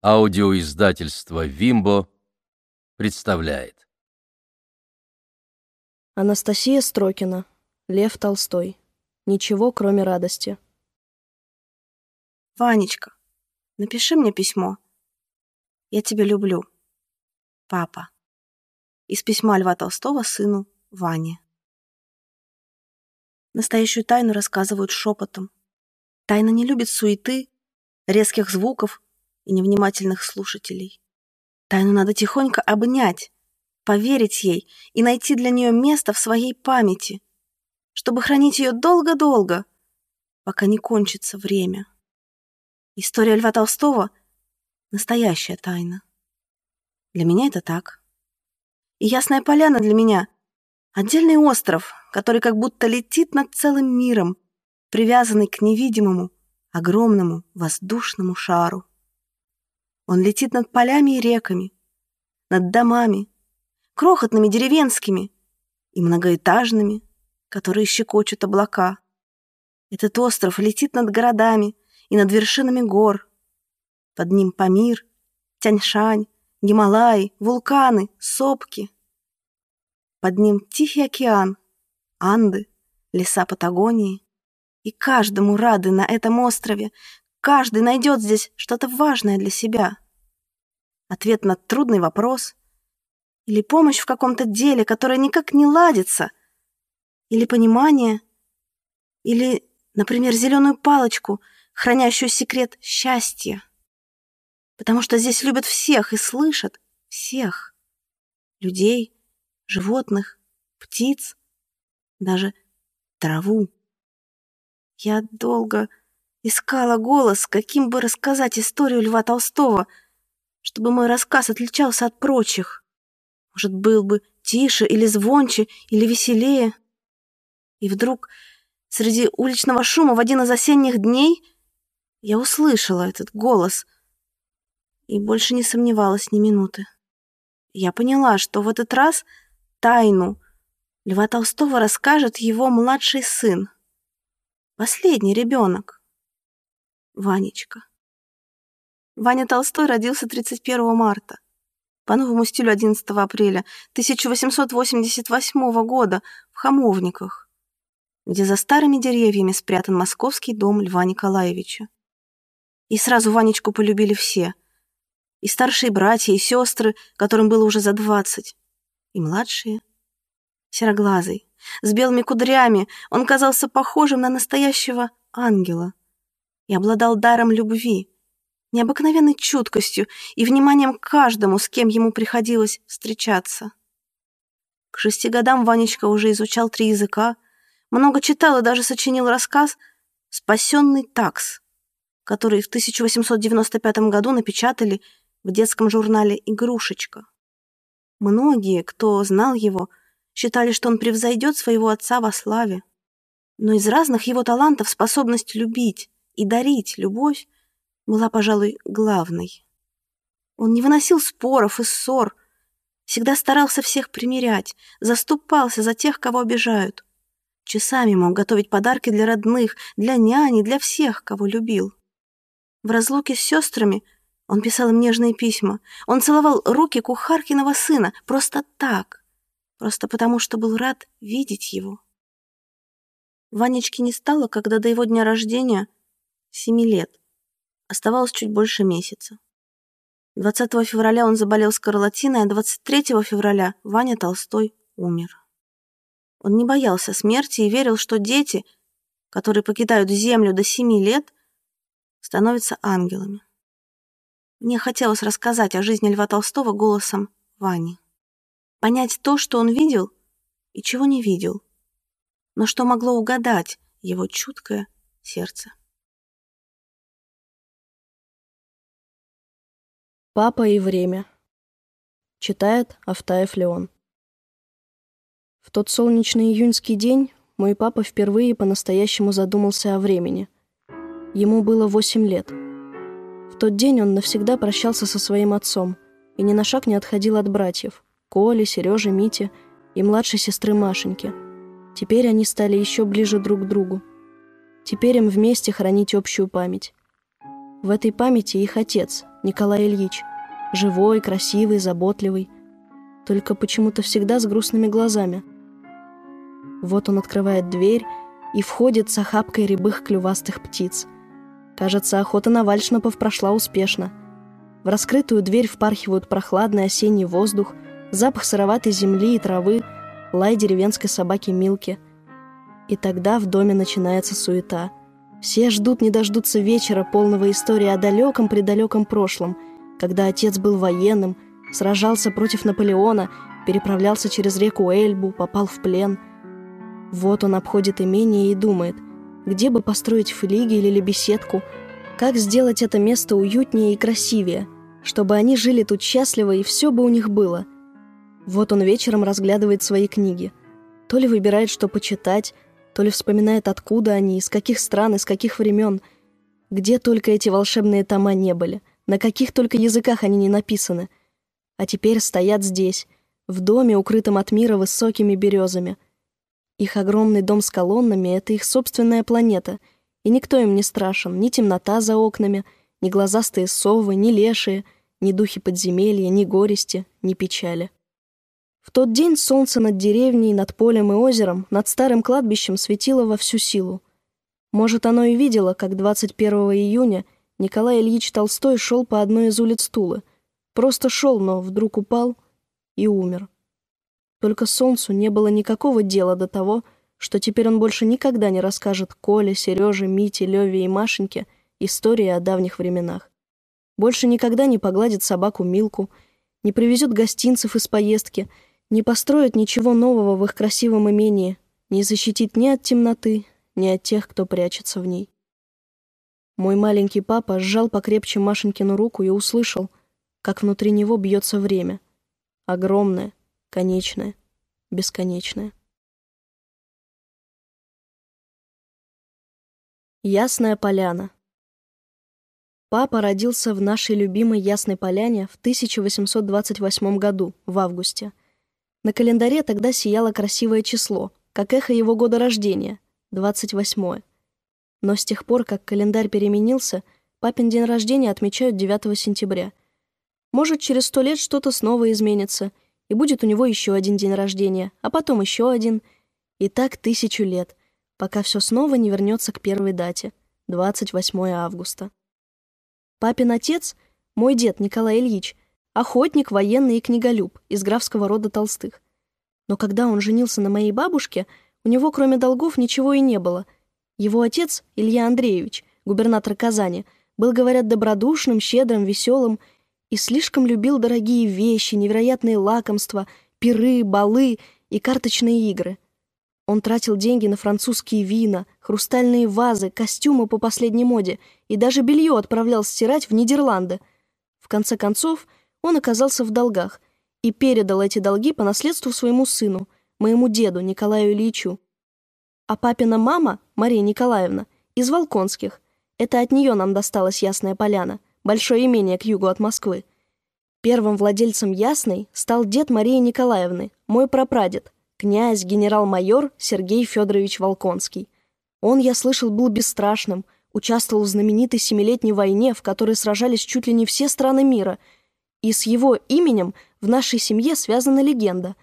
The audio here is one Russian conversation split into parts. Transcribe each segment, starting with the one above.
Аудиоиздательство «Вимбо» представляет. Анастасия Строкина. Лев Толстой. Ничего, кроме радости. Ванечка, напиши мне письмо. Я тебя люблю. Папа. Из письма Льва Толстого сыну Ване. Настоящую тайну рассказывают шепотом. Тайна не любит суеты, резких звуков и невнимательных слушателей. Тайну надо тихонько обнять, поверить ей и найти для нее место в своей памяти, чтобы хранить ее долго-долго, пока не кончится время. История Льва Толстого — настоящая тайна. Для меня это так. И Ясная Поляна для меня — отдельный остров, который как будто летит над целым миром, привязанный к невидимому, огромному воздушному шару. Он летит над полями и реками, над домами, крохотными деревенскими и многоэтажными, которые щекочут облака. Этот остров летит над городами и над вершинами гор. Под ним Памир, Тяньшань, Гималаи, вулканы, сопки. Под ним Тихий океан, Анды, леса Патагонии. И каждому рады на этом острове, Каждый найдет здесь что-то важное для себя. Ответ на трудный вопрос. Или помощь в каком-то деле, которое никак не ладится. Или понимание. Или, например, зеленую палочку, хранящую секрет счастья. Потому что здесь любят всех и слышат всех. Людей, животных, птиц, даже траву. Я долго Искала голос, каким бы рассказать историю Льва Толстого, чтобы мой рассказ отличался от прочих. Может, был бы тише или звонче, или веселее. И вдруг среди уличного шума в один из осенних дней я услышала этот голос и больше не сомневалась ни минуты. Я поняла, что в этот раз тайну Льва Толстого расскажет его младший сын, последний ребенок. Ванечка. Ваня Толстой родился 31 марта, по новому стилю 11 апреля 1888 года в Хамовниках, где за старыми деревьями спрятан московский дом Льва Николаевича. И сразу Ванечку полюбили все. И старшие братья, и сестры, которым было уже за двадцать, и младшие. Сероглазый, с белыми кудрями, он казался похожим на настоящего ангела и обладал даром любви, необыкновенной чуткостью и вниманием к каждому, с кем ему приходилось встречаться. К шести годам Ванечка уже изучал три языка, много читал и даже сочинил рассказ «Спасенный такс», который в 1895 году напечатали в детском журнале «Игрушечка». Многие, кто знал его, считали, что он превзойдет своего отца во славе. Но из разных его талантов способность любить, и дарить любовь была, пожалуй, главной. Он не выносил споров и ссор, всегда старался всех примирять, заступался за тех, кого обижают. Часами мог готовить подарки для родных, для няни, для всех, кого любил. В разлуке с сестрами он писал им нежные письма. Он целовал руки кухаркиного сына просто так, просто потому, что был рад видеть его. Ванечки не стало, когда до его дня рождения семи лет. Оставалось чуть больше месяца. 20 февраля он заболел скарлатиной, а 23 февраля Ваня Толстой умер. Он не боялся смерти и верил, что дети, которые покидают землю до семи лет, становятся ангелами. Мне хотелось рассказать о жизни Льва Толстого голосом Вани. Понять то, что он видел и чего не видел, но что могло угадать его чуткое сердце. Папа и время. Читает Автаев Леон. В тот солнечный июньский день мой папа впервые по-настоящему задумался о времени. Ему было восемь лет. В тот день он навсегда прощался со своим отцом и ни на шаг не отходил от братьев — Коли, Сережи, Мити и младшей сестры Машеньки. Теперь они стали еще ближе друг к другу. Теперь им вместе хранить общую память. В этой памяти их отец — Николай Ильич. Живой, красивый, заботливый. Только почему-то всегда с грустными глазами. Вот он открывает дверь и входит с охапкой рябых клювастых птиц. Кажется, охота на вальшнапов прошла успешно. В раскрытую дверь впархивают прохладный осенний воздух, запах сыроватой земли и травы, лай деревенской собаки Милки. И тогда в доме начинается суета. Все ждут не дождутся вечера, полного истории о далеком-предалеком прошлом, когда отец был военным, сражался против Наполеона, переправлялся через реку Эльбу, попал в плен. Вот он обходит имение и думает, где бы построить флигель или беседку, как сделать это место уютнее и красивее, чтобы они жили тут счастливо и все бы у них было. Вот он вечером разглядывает свои книги. То ли выбирает, что почитать, то ли вспоминает, откуда они, из каких стран, из каких времен. Где только эти волшебные тома не были, на каких только языках они не написаны. А теперь стоят здесь, в доме, укрытом от мира высокими березами. Их огромный дом с колоннами — это их собственная планета, и никто им не страшен, ни темнота за окнами, ни глазастые совы, ни лешие, ни духи подземелья, ни горести, ни печали. В тот день солнце над деревней, над полем и озером, над старым кладбищем светило во всю силу. Может, оно и видело, как 21 июня Николай Ильич Толстой шел по одной из улиц Тулы. Просто шел, но вдруг упал и умер. Только солнцу не было никакого дела до того, что теперь он больше никогда не расскажет Коле, Сереже, Мите, Леве и Машеньке истории о давних временах. Больше никогда не погладит собаку Милку, не привезет гостинцев из поездки — не построит ничего нового в их красивом имении, не защитит ни от темноты, ни от тех, кто прячется в ней. Мой маленький папа сжал покрепче Машенькину руку и услышал, как внутри него бьется время. Огромное, конечное, бесконечное. Ясная поляна. Папа родился в нашей любимой Ясной Поляне в 1828 году, в августе. На календаре тогда сияло красивое число, как эхо его года рождения — 28 Но с тех пор, как календарь переменился, папин день рождения отмечают 9 сентября. Может, через сто лет что-то снова изменится, и будет у него еще один день рождения, а потом еще один. И так тысячу лет, пока все снова не вернется к первой дате — 28 августа. Папин отец, мой дед Николай Ильич — охотник, военный и книголюб из графского рода Толстых. Но когда он женился на моей бабушке, у него кроме долгов ничего и не было. Его отец, Илья Андреевич, губернатор Казани, был, говорят, добродушным, щедрым, веселым и слишком любил дорогие вещи, невероятные лакомства, пиры, балы и карточные игры. Он тратил деньги на французские вина, хрустальные вазы, костюмы по последней моде и даже белье отправлял стирать в Нидерланды. В конце концов, он оказался в долгах и передал эти долги по наследству своему сыну, моему деду Николаю Ильичу. А папина мама, Мария Николаевна, из Волконских. Это от нее нам досталась Ясная Поляна, большое имение к югу от Москвы. Первым владельцем Ясной стал дед Марии Николаевны, мой прапрадед, князь, генерал-майор Сергей Федорович Волконский. Он, я слышал, был бесстрашным, участвовал в знаменитой Семилетней войне, в которой сражались чуть ли не все страны мира — и с его именем в нашей семье связана легенда.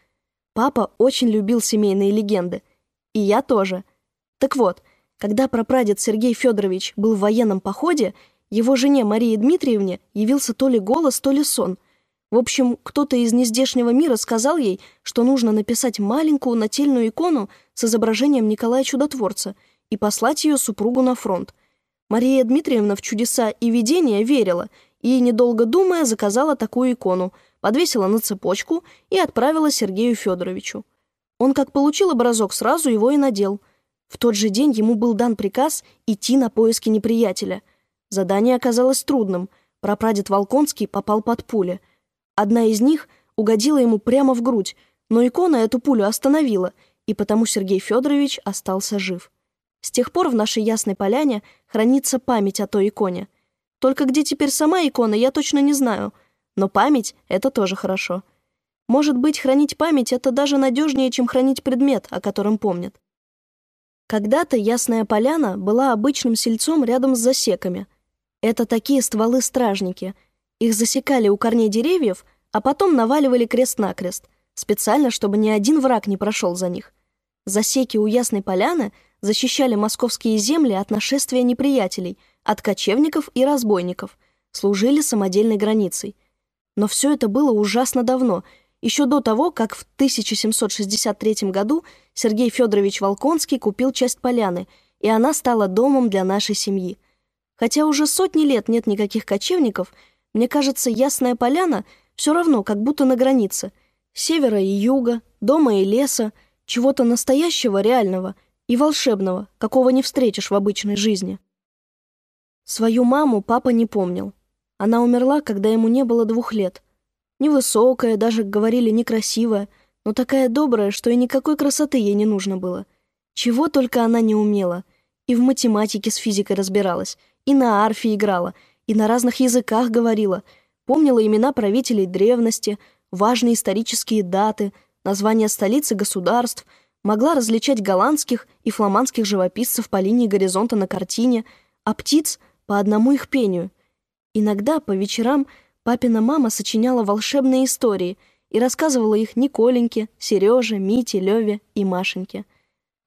Папа очень любил семейные легенды. И я тоже. Так вот, когда прапрадед Сергей Федорович был в военном походе, его жене Марии Дмитриевне явился то ли голос, то ли сон. В общем, кто-то из нездешнего мира сказал ей, что нужно написать маленькую нательную икону с изображением Николая Чудотворца и послать ее супругу на фронт. Мария Дмитриевна в чудеса и видения верила и, недолго думая, заказала такую икону, подвесила на цепочку и отправила Сергею Федоровичу. Он, как получил образок, сразу его и надел. В тот же день ему был дан приказ идти на поиски неприятеля. Задание оказалось трудным. Прапрадед Волконский попал под пули. Одна из них угодила ему прямо в грудь, но икона эту пулю остановила, и потому Сергей Федорович остался жив. С тех пор в нашей Ясной Поляне хранится память о той иконе — только где теперь сама икона, я точно не знаю. Но память — это тоже хорошо. Может быть, хранить память — это даже надежнее, чем хранить предмет, о котором помнят. Когда-то Ясная Поляна была обычным сельцом рядом с засеками. Это такие стволы-стражники. Их засекали у корней деревьев, а потом наваливали крест-накрест, специально, чтобы ни один враг не прошел за них. Засеки у Ясной Поляны защищали московские земли от нашествия неприятелей, от кочевников и разбойников, служили самодельной границей. Но все это было ужасно давно, еще до того, как в 1763 году Сергей Федорович Волконский купил часть поляны, и она стала домом для нашей семьи. Хотя уже сотни лет нет никаких кочевников, мне кажется, Ясная Поляна все равно как будто на границе. Севера и юга, дома и леса, чего-то настоящего, реального и волшебного, какого не встретишь в обычной жизни. Свою маму папа не помнил. Она умерла, когда ему не было двух лет. Невысокая, даже, говорили, некрасивая, но такая добрая, что и никакой красоты ей не нужно было. Чего только она не умела. И в математике с физикой разбиралась, и на арфе играла, и на разных языках говорила, помнила имена правителей древности, важные исторические даты, названия столиц и государств, могла различать голландских и фламандских живописцев по линии горизонта на картине, а птиц — по одному их пению. Иногда по вечерам папина мама сочиняла волшебные истории и рассказывала их Николеньке, Сереже, Мите, Леве и Машеньке.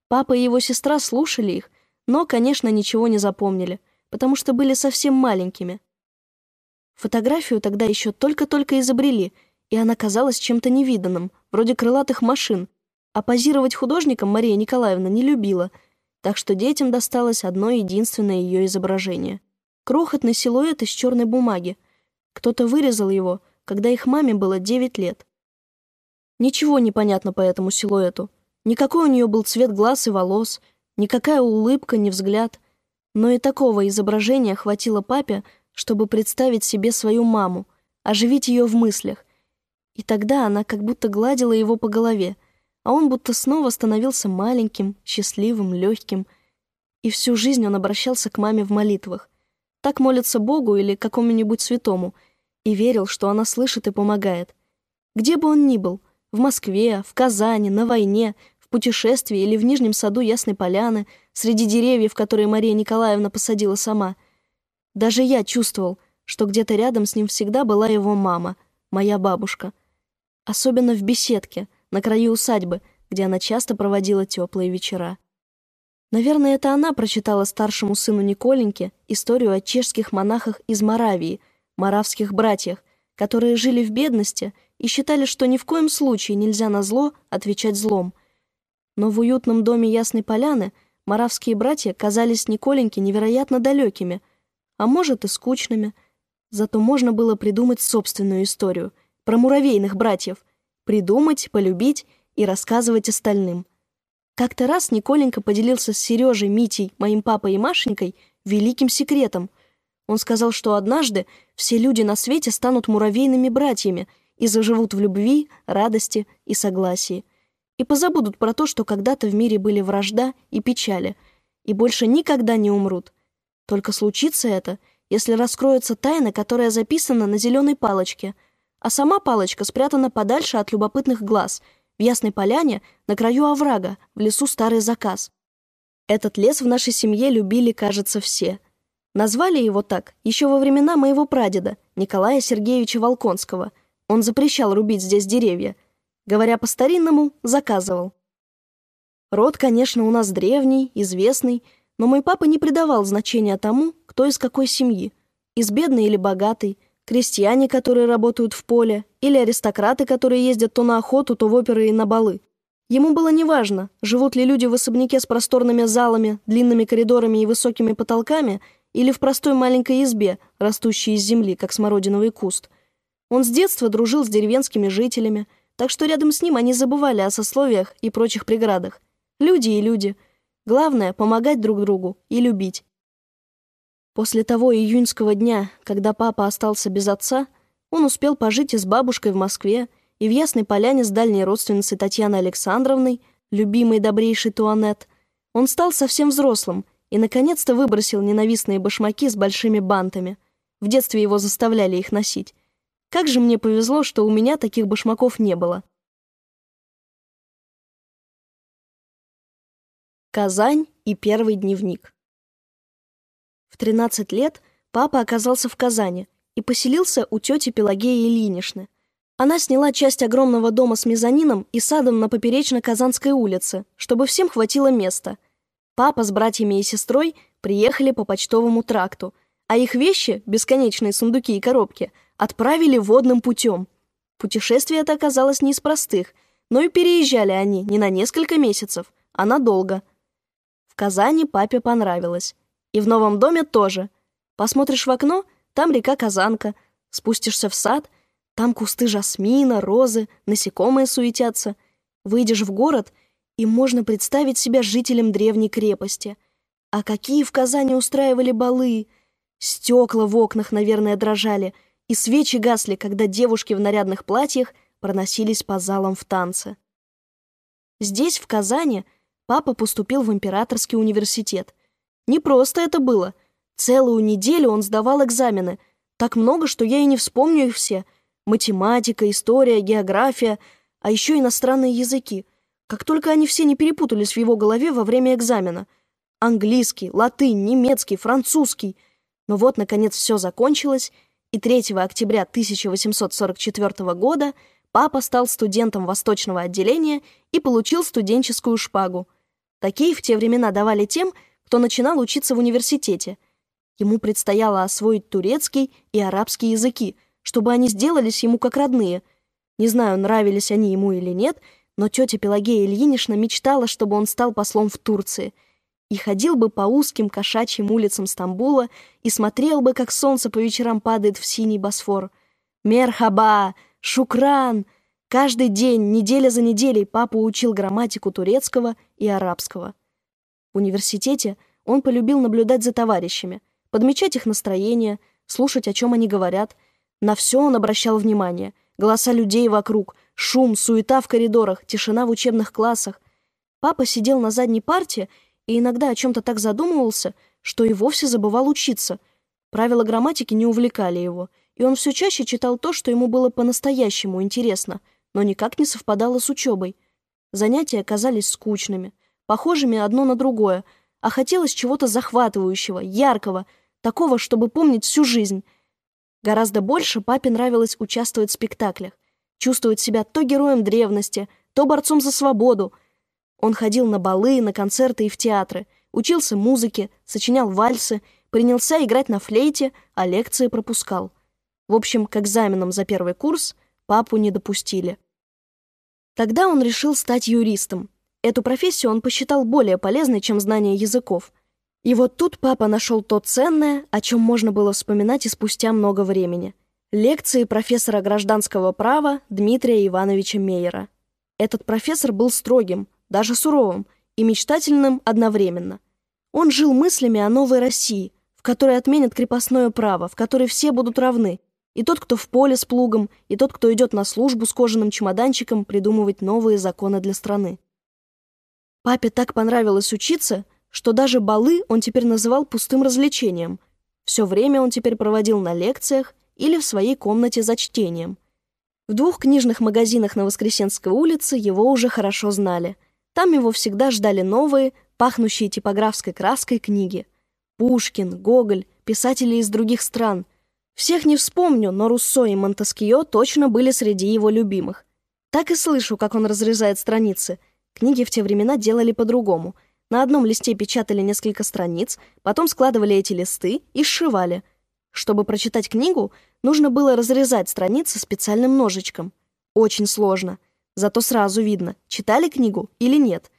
Папа и его сестра слушали их, но, конечно, ничего не запомнили — потому что были совсем маленькими. Фотографию тогда еще только-только изобрели, и она казалась чем-то невиданным, вроде крылатых машин, а позировать художником Мария Николаевна не любила, так что детям досталось одно единственное ее изображение. Крохотный силуэт из черной бумаги. Кто-то вырезал его, когда их маме было 9 лет. Ничего не понятно по этому силуэту. Никакой у нее был цвет глаз и волос, никакая улыбка, ни взгляд — но и такого изображения хватило папе, чтобы представить себе свою маму, оживить ее в мыслях. И тогда она как будто гладила его по голове, а он будто снова становился маленьким, счастливым, легким. И всю жизнь он обращался к маме в молитвах. Так молится Богу или какому-нибудь святому, и верил, что она слышит и помогает. Где бы он ни был, в Москве, в Казани, на войне, в путешествии или в Нижнем саду Ясной Поляны, среди деревьев, которые Мария Николаевна посадила сама. Даже я чувствовал, что где-то рядом с ним всегда была его мама, моя бабушка. Особенно в беседке, на краю усадьбы, где она часто проводила теплые вечера. Наверное, это она прочитала старшему сыну Николеньке историю о чешских монахах из Моравии, моравских братьях, которые жили в бедности и считали, что ни в коем случае нельзя на зло отвечать злом — но в уютном доме Ясной Поляны моравские братья казались Николеньке невероятно далекими, а может и скучными. Зато можно было придумать собственную историю про муравейных братьев, придумать, полюбить и рассказывать остальным. Как-то раз Николенька поделился с Сережей, Митей, моим папой и Машенькой великим секретом. Он сказал, что однажды все люди на свете станут муравейными братьями и заживут в любви, радости и согласии и позабудут про то, что когда-то в мире были вражда и печали, и больше никогда не умрут. Только случится это, если раскроется тайна, которая записана на зеленой палочке, а сама палочка спрятана подальше от любопытных глаз, в Ясной Поляне, на краю оврага, в лесу Старый Заказ. Этот лес в нашей семье любили, кажется, все. Назвали его так еще во времена моего прадеда, Николая Сергеевича Волконского. Он запрещал рубить здесь деревья — Говоря по-старинному, заказывал. Род, конечно, у нас древний, известный, но мой папа не придавал значения тому, кто из какой семьи. Из бедной или богатой, крестьяне, которые работают в поле, или аристократы, которые ездят то на охоту, то в оперы и на балы. Ему было неважно, живут ли люди в особняке с просторными залами, длинными коридорами и высокими потолками, или в простой маленькой избе, растущей из земли, как смородиновый куст. Он с детства дружил с деревенскими жителями – так что рядом с ним они забывали о сословиях и прочих преградах. Люди и люди. Главное — помогать друг другу и любить. После того июньского дня, когда папа остался без отца, он успел пожить и с бабушкой в Москве, и в Ясной Поляне с дальней родственницей Татьяной Александровной, любимой добрейшей Туанет. Он стал совсем взрослым и, наконец-то, выбросил ненавистные башмаки с большими бантами. В детстве его заставляли их носить. Как же мне повезло, что у меня таких башмаков не было. Казань и первый дневник. В 13 лет папа оказался в Казани, и поселился у тети Пелагеи Ильиничны. Она сняла часть огромного дома с мезонином и садом на Поперечно-Казанской улице, чтобы всем хватило места. Папа с братьями и сестрой приехали по почтовому тракту, а их вещи, бесконечные сундуки и коробки, отправили водным путем. Путешествие это оказалось не из простых, но и переезжали они не на несколько месяцев, а надолго. В Казани папе понравилось. И в новом доме тоже. Посмотришь в окно, там река Казанка, спустишься в сад — там кусты жасмина, розы, насекомые суетятся. Выйдешь в город, и можно представить себя жителем древней крепости. А какие в Казани устраивали балы! Стекла в окнах, наверное, дрожали, и свечи гасли, когда девушки в нарядных платьях проносились по залам в танце. Здесь, в Казани, папа поступил в Императорский университет. Не просто это было. Целую неделю он сдавал экзамены. Так много, что я и не вспомню их все — математика, история, география, а еще иностранные языки. Как только они все не перепутались в его голове во время экзамена. Английский, латынь, немецкий, французский. Но вот, наконец, все закончилось, и 3 октября 1844 года папа стал студентом восточного отделения и получил студенческую шпагу. Такие в те времена давали тем, кто начинал учиться в университете. Ему предстояло освоить турецкий и арабский языки – чтобы они сделались ему как родные. Не знаю, нравились они ему или нет, но тетя Пелагея Ильинична мечтала, чтобы он стал послом в Турции. И ходил бы по узким кошачьим улицам Стамбула и смотрел бы, как солнце по вечерам падает в синий Босфор. Мерхаба! Шукран! Каждый день, неделя за неделей, папа учил грамматику турецкого и арабского. В университете он полюбил наблюдать за товарищами, подмечать их настроение, слушать, о чем они говорят — на все он обращал внимание. Голоса людей вокруг, шум, суета в коридорах, тишина в учебных классах. Папа сидел на задней парте и иногда о чем-то так задумывался, что и вовсе забывал учиться. Правила грамматики не увлекали его, и он все чаще читал то, что ему было по-настоящему интересно, но никак не совпадало с учебой. Занятия казались скучными, похожими одно на другое, а хотелось чего-то захватывающего, яркого, такого, чтобы помнить всю жизнь — Гораздо больше папе нравилось участвовать в спектаклях, чувствовать себя то героем древности, то борцом за свободу. Он ходил на балы, на концерты и в театры, учился музыке, сочинял вальсы, принялся играть на флейте, а лекции пропускал. В общем, к экзаменам за первый курс папу не допустили. Тогда он решил стать юристом. Эту профессию он посчитал более полезной, чем знание языков. И вот тут папа нашел то ценное, о чем можно было вспоминать и спустя много времени. Лекции профессора гражданского права Дмитрия Ивановича Мейера. Этот профессор был строгим, даже суровым и мечтательным одновременно. Он жил мыслями о новой России, в которой отменят крепостное право, в которой все будут равны, и тот, кто в поле с плугом, и тот, кто идет на службу с кожаным чемоданчиком, придумывать новые законы для страны. Папе так понравилось учиться – что даже балы он теперь называл пустым развлечением. Все время он теперь проводил на лекциях или в своей комнате за чтением. В двух книжных магазинах на Воскресенской улице его уже хорошо знали. Там его всегда ждали новые, пахнущие типографской краской книги. Пушкин, Гоголь, писатели из других стран. Всех не вспомню, но Руссо и Монтескио точно были среди его любимых. Так и слышу, как он разрезает страницы. Книги в те времена делали по-другому — на одном листе печатали несколько страниц, потом складывали эти листы и сшивали. Чтобы прочитать книгу, нужно было разрезать страницы специальным ножичком. Очень сложно. Зато сразу видно, читали книгу или нет.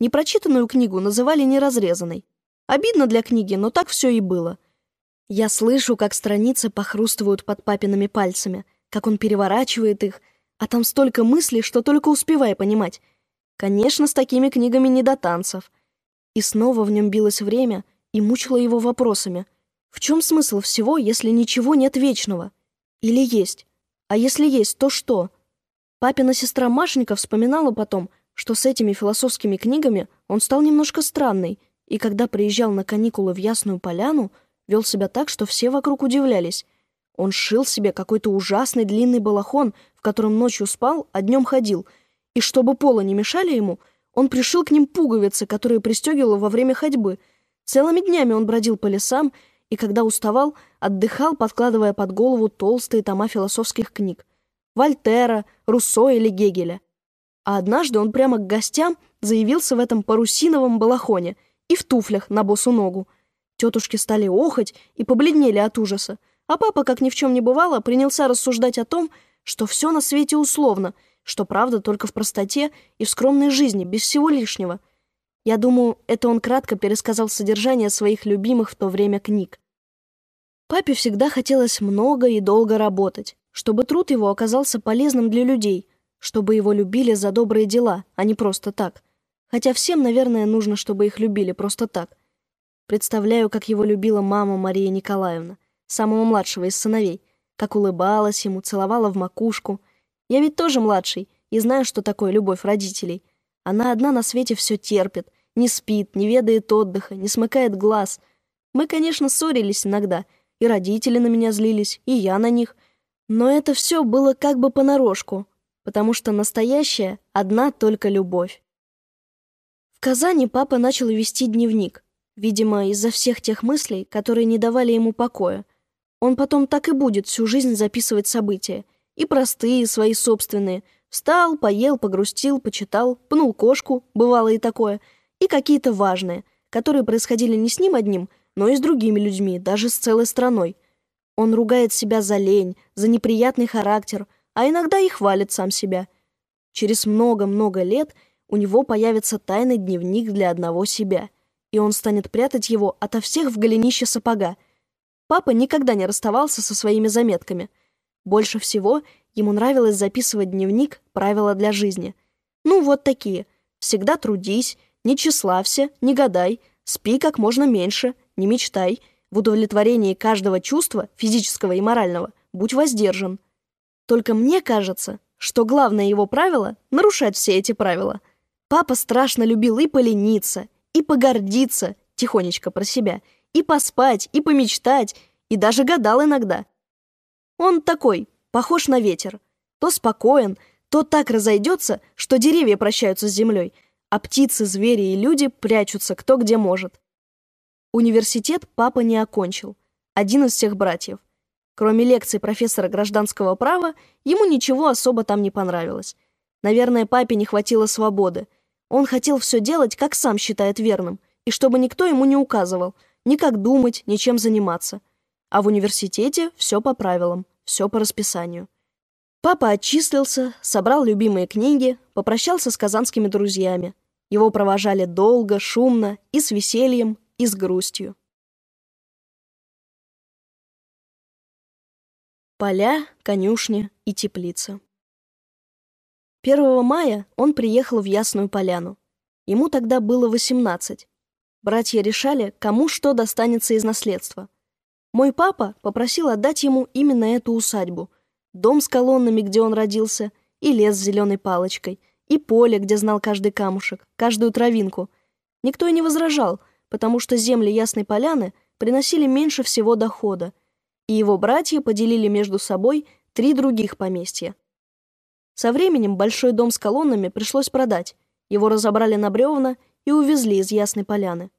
Непрочитанную книгу называли неразрезанной. Обидно для книги, но так все и было. Я слышу, как страницы похрустывают под папиными пальцами, как он переворачивает их, а там столько мыслей, что только успевай понимать. Конечно, с такими книгами не до танцев — и снова в нем билось время и мучило его вопросами. В чем смысл всего, если ничего нет вечного? Или есть? А если есть, то что? Папина сестра Машенька вспоминала потом, что с этими философскими книгами он стал немножко странный, и когда приезжал на каникулы в Ясную Поляну, вел себя так, что все вокруг удивлялись. Он шил себе какой-то ужасный длинный балахон, в котором ночью спал, а днем ходил, и чтобы пола не мешали ему — он пришил к ним пуговицы, которые пристегивал во время ходьбы. Целыми днями он бродил по лесам, и когда уставал, отдыхал, подкладывая под голову толстые тома философских книг. Вольтера, Руссо или Гегеля. А однажды он прямо к гостям заявился в этом парусиновом балахоне и в туфлях на босу ногу. Тетушки стали охать и побледнели от ужаса, а папа, как ни в чем не бывало, принялся рассуждать о том, что все на свете условно, что правда только в простоте и в скромной жизни, без всего лишнего. Я думаю, это он кратко пересказал содержание своих любимых в то время книг. Папе всегда хотелось много и долго работать, чтобы труд его оказался полезным для людей, чтобы его любили за добрые дела, а не просто так. Хотя всем, наверное, нужно, чтобы их любили просто так. Представляю, как его любила мама Мария Николаевна, самого младшего из сыновей, как улыбалась ему, целовала в макушку. Я ведь тоже младший и знаю, что такое любовь родителей. Она одна на свете все терпит, не спит, не ведает отдыха, не смыкает глаз. Мы, конечно, ссорились иногда, и родители на меня злились, и я на них. Но это все было как бы понарошку, потому что настоящая одна только любовь. В Казани папа начал вести дневник, видимо, из-за всех тех мыслей, которые не давали ему покоя. Он потом так и будет всю жизнь записывать события. И простые, свои собственные. Встал, поел, погрустил, почитал, пнул кошку, бывало и такое. И какие-то важные, которые происходили не с ним одним, но и с другими людьми, даже с целой страной. Он ругает себя за лень, за неприятный характер, а иногда и хвалит сам себя. Через много-много лет у него появится тайный дневник для одного себя, и он станет прятать его ото всех в голенище сапога — Папа никогда не расставался со своими заметками. Больше всего ему нравилось записывать дневник «Правила для жизни». Ну, вот такие. Всегда трудись, не тщеславься, не гадай, спи как можно меньше, не мечтай. В удовлетворении каждого чувства, физического и морального, будь воздержан. Только мне кажется, что главное его правило — нарушать все эти правила. Папа страшно любил и полениться, и погордиться, тихонечко про себя — и поспать, и помечтать, и даже гадал иногда. Он такой, похож на ветер. То спокоен, то так разойдется, что деревья прощаются с землей, а птицы, звери и люди прячутся кто где может. Университет папа не окончил. Один из всех братьев. Кроме лекций профессора гражданского права, ему ничего особо там не понравилось. Наверное, папе не хватило свободы. Он хотел все делать, как сам считает верным, и чтобы никто ему не указывал – ни как думать, ни чем заниматься. А в университете все по правилам, все по расписанию. Папа отчислился, собрал любимые книги, попрощался с казанскими друзьями. Его провожали долго, шумно, и с весельем, и с грустью. Поля, конюшни и теплица. 1 мая он приехал в Ясную Поляну. Ему тогда было 18, Братья решали, кому что достанется из наследства. Мой папа попросил отдать ему именно эту усадьбу. Дом с колоннами, где он родился, и лес с зеленой палочкой, и поле, где знал каждый камушек, каждую травинку. Никто и не возражал, потому что земли Ясной Поляны приносили меньше всего дохода, и его братья поделили между собой три других поместья. Со временем большой дом с колоннами пришлось продать. Его разобрали на бревна и увезли из Ясной Поляны.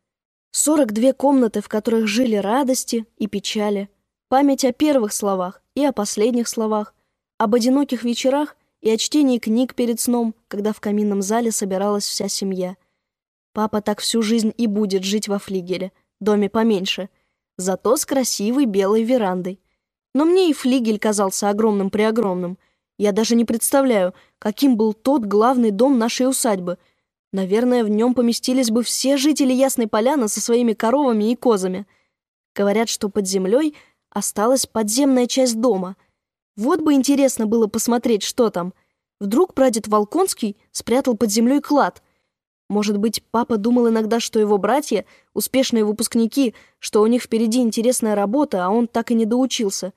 Сорок две комнаты, в которых жили радости и печали, память о первых словах и о последних словах, об одиноких вечерах и о чтении книг перед сном, когда в каминном зале собиралась вся семья. Папа так всю жизнь и будет жить во флигеле, доме поменьше, зато с красивой белой верандой. Но мне и флигель казался огромным-преогромным. Я даже не представляю, каким был тот главный дом нашей усадьбы — Наверное, в нем поместились бы все жители Ясной Поляны со своими коровами и козами. Говорят, что под землей осталась подземная часть дома. Вот бы интересно было посмотреть, что там. Вдруг прадед Волконский спрятал под землей клад. Может быть, папа думал иногда, что его братья — успешные выпускники, что у них впереди интересная работа, а он так и не доучился.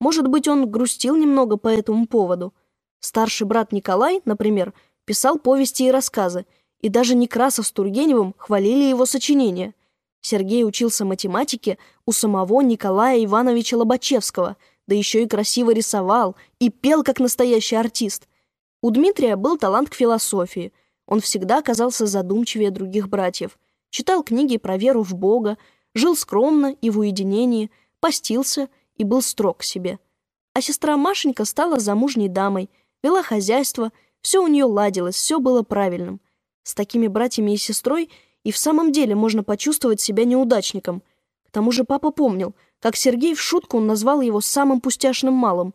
Может быть, он грустил немного по этому поводу. Старший брат Николай, например, писал повести и рассказы — и даже Некрасов с Тургеневым хвалили его сочинения. Сергей учился математике у самого Николая Ивановича Лобачевского, да еще и красиво рисовал, и пел как настоящий артист. У Дмитрия был талант к философии. Он всегда казался задумчивее других братьев. Читал книги про веру в Бога, жил скромно и в уединении, постился и был строг к себе. А сестра Машенька стала замужней дамой, вела хозяйство, все у нее ладилось, все было правильным. С такими братьями и сестрой и в самом деле можно почувствовать себя неудачником. К тому же папа помнил, как Сергей в шутку назвал его самым пустяшным малым.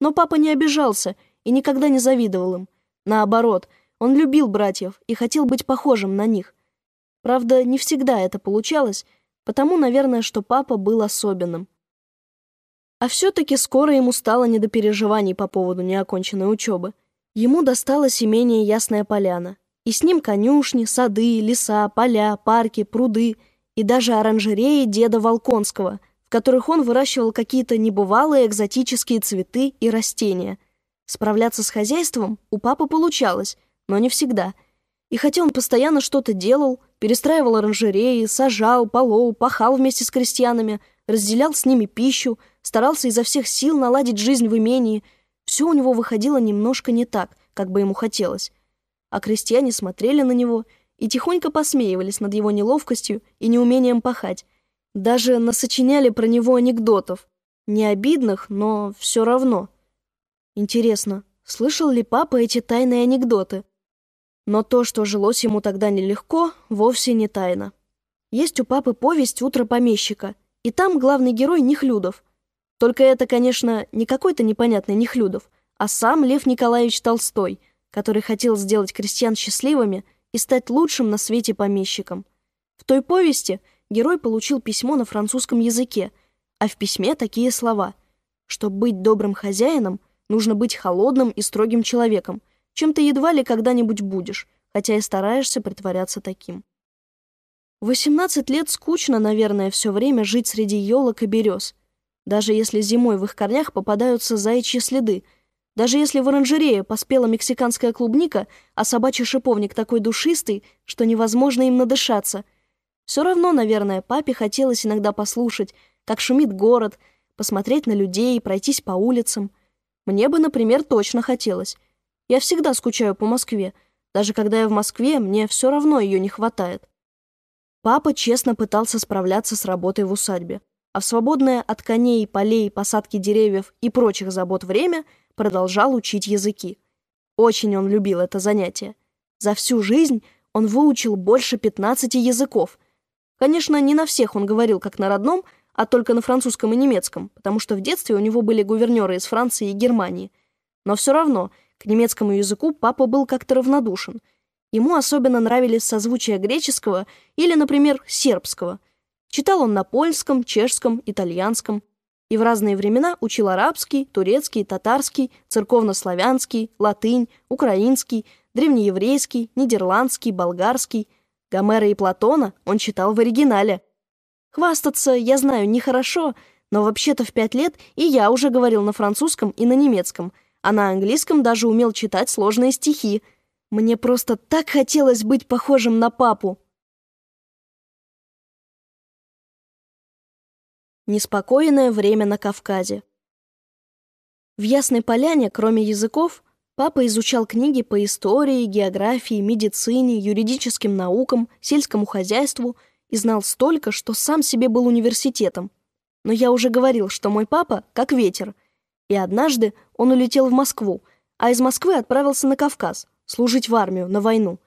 Но папа не обижался и никогда не завидовал им. Наоборот, он любил братьев и хотел быть похожим на них. Правда, не всегда это получалось, потому, наверное, что папа был особенным. А все-таки скоро ему стало не до переживаний по поводу неоконченной учебы. Ему досталось имение Ясная Поляна, и с ним конюшни, сады, леса, поля, парки, пруды и даже оранжереи деда Волконского, в которых он выращивал какие-то небывалые экзотические цветы и растения. Справляться с хозяйством у папы получалось, но не всегда. И хотя он постоянно что-то делал, перестраивал оранжереи, сажал, полол, пахал вместе с крестьянами, разделял с ними пищу, старался изо всех сил наладить жизнь в имении. Все у него выходило немножко не так, как бы ему хотелось. А крестьяне смотрели на него и тихонько посмеивались над его неловкостью и неумением пахать. Даже насочиняли про него анекдотов. Не обидных, но все равно. Интересно, слышал ли папа эти тайные анекдоты? Но то, что жилось ему тогда нелегко, вовсе не тайна. Есть у папы повесть «Утро помещика», и там главный герой Нехлюдов. Только это, конечно, не какой-то непонятный Нехлюдов, а сам Лев Николаевич Толстой, который хотел сделать крестьян счастливыми и стать лучшим на свете помещиком. В той повести герой получил письмо на французском языке, а в письме такие слова. Чтобы быть добрым хозяином, нужно быть холодным и строгим человеком, чем ты едва ли когда-нибудь будешь, хотя и стараешься притворяться таким. 18 лет скучно, наверное, все время жить среди елок и берез. Даже если зимой в их корнях попадаются заячьи следы, даже если в оранжерее поспела мексиканская клубника, а собачий шиповник такой душистый, что невозможно им надышаться. Все равно, наверное, папе хотелось иногда послушать, как шумит город, посмотреть на людей, пройтись по улицам. Мне бы, например, точно хотелось. Я всегда скучаю по Москве. Даже когда я в Москве, мне все равно ее не хватает. Папа честно пытался справляться с работой в усадьбе, а в свободное от коней, полей, посадки деревьев и прочих забот время продолжал учить языки. Очень он любил это занятие. За всю жизнь он выучил больше 15 языков. Конечно, не на всех он говорил как на родном, а только на французском и немецком, потому что в детстве у него были гувернеры из Франции и Германии. Но все равно к немецкому языку папа был как-то равнодушен – Ему особенно нравились созвучия греческого или, например, сербского. Читал он на польском, чешском, итальянском. И в разные времена учил арабский, турецкий, татарский, церковнославянский, латынь, украинский, древнееврейский, нидерландский, болгарский. Гомера и Платона он читал в оригинале. Хвастаться, я знаю, нехорошо, но вообще-то в пять лет и я уже говорил на французском и на немецком, а на английском даже умел читать сложные стихи – мне просто так хотелось быть похожим на папу. Неспокойное время на Кавказе. В Ясной Поляне, кроме языков, папа изучал книги по истории, географии, медицине, юридическим наукам, сельскому хозяйству и знал столько, что сам себе был университетом. Но я уже говорил, что мой папа как ветер. И однажды он улетел в Москву, а из Москвы отправился на Кавказ – служить в армию, на войну.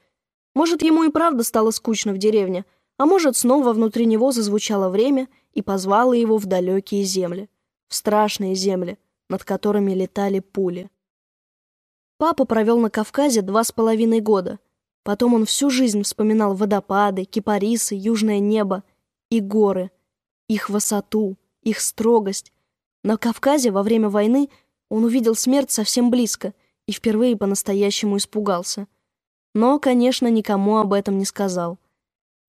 Может, ему и правда стало скучно в деревне, а может, снова внутри него зазвучало время и позвало его в далекие земли, в страшные земли, над которыми летали пули. Папа провел на Кавказе два с половиной года. Потом он всю жизнь вспоминал водопады, кипарисы, южное небо и горы, их высоту, их строгость. На Кавказе во время войны он увидел смерть совсем близко — и впервые по-настоящему испугался. Но, конечно, никому об этом не сказал.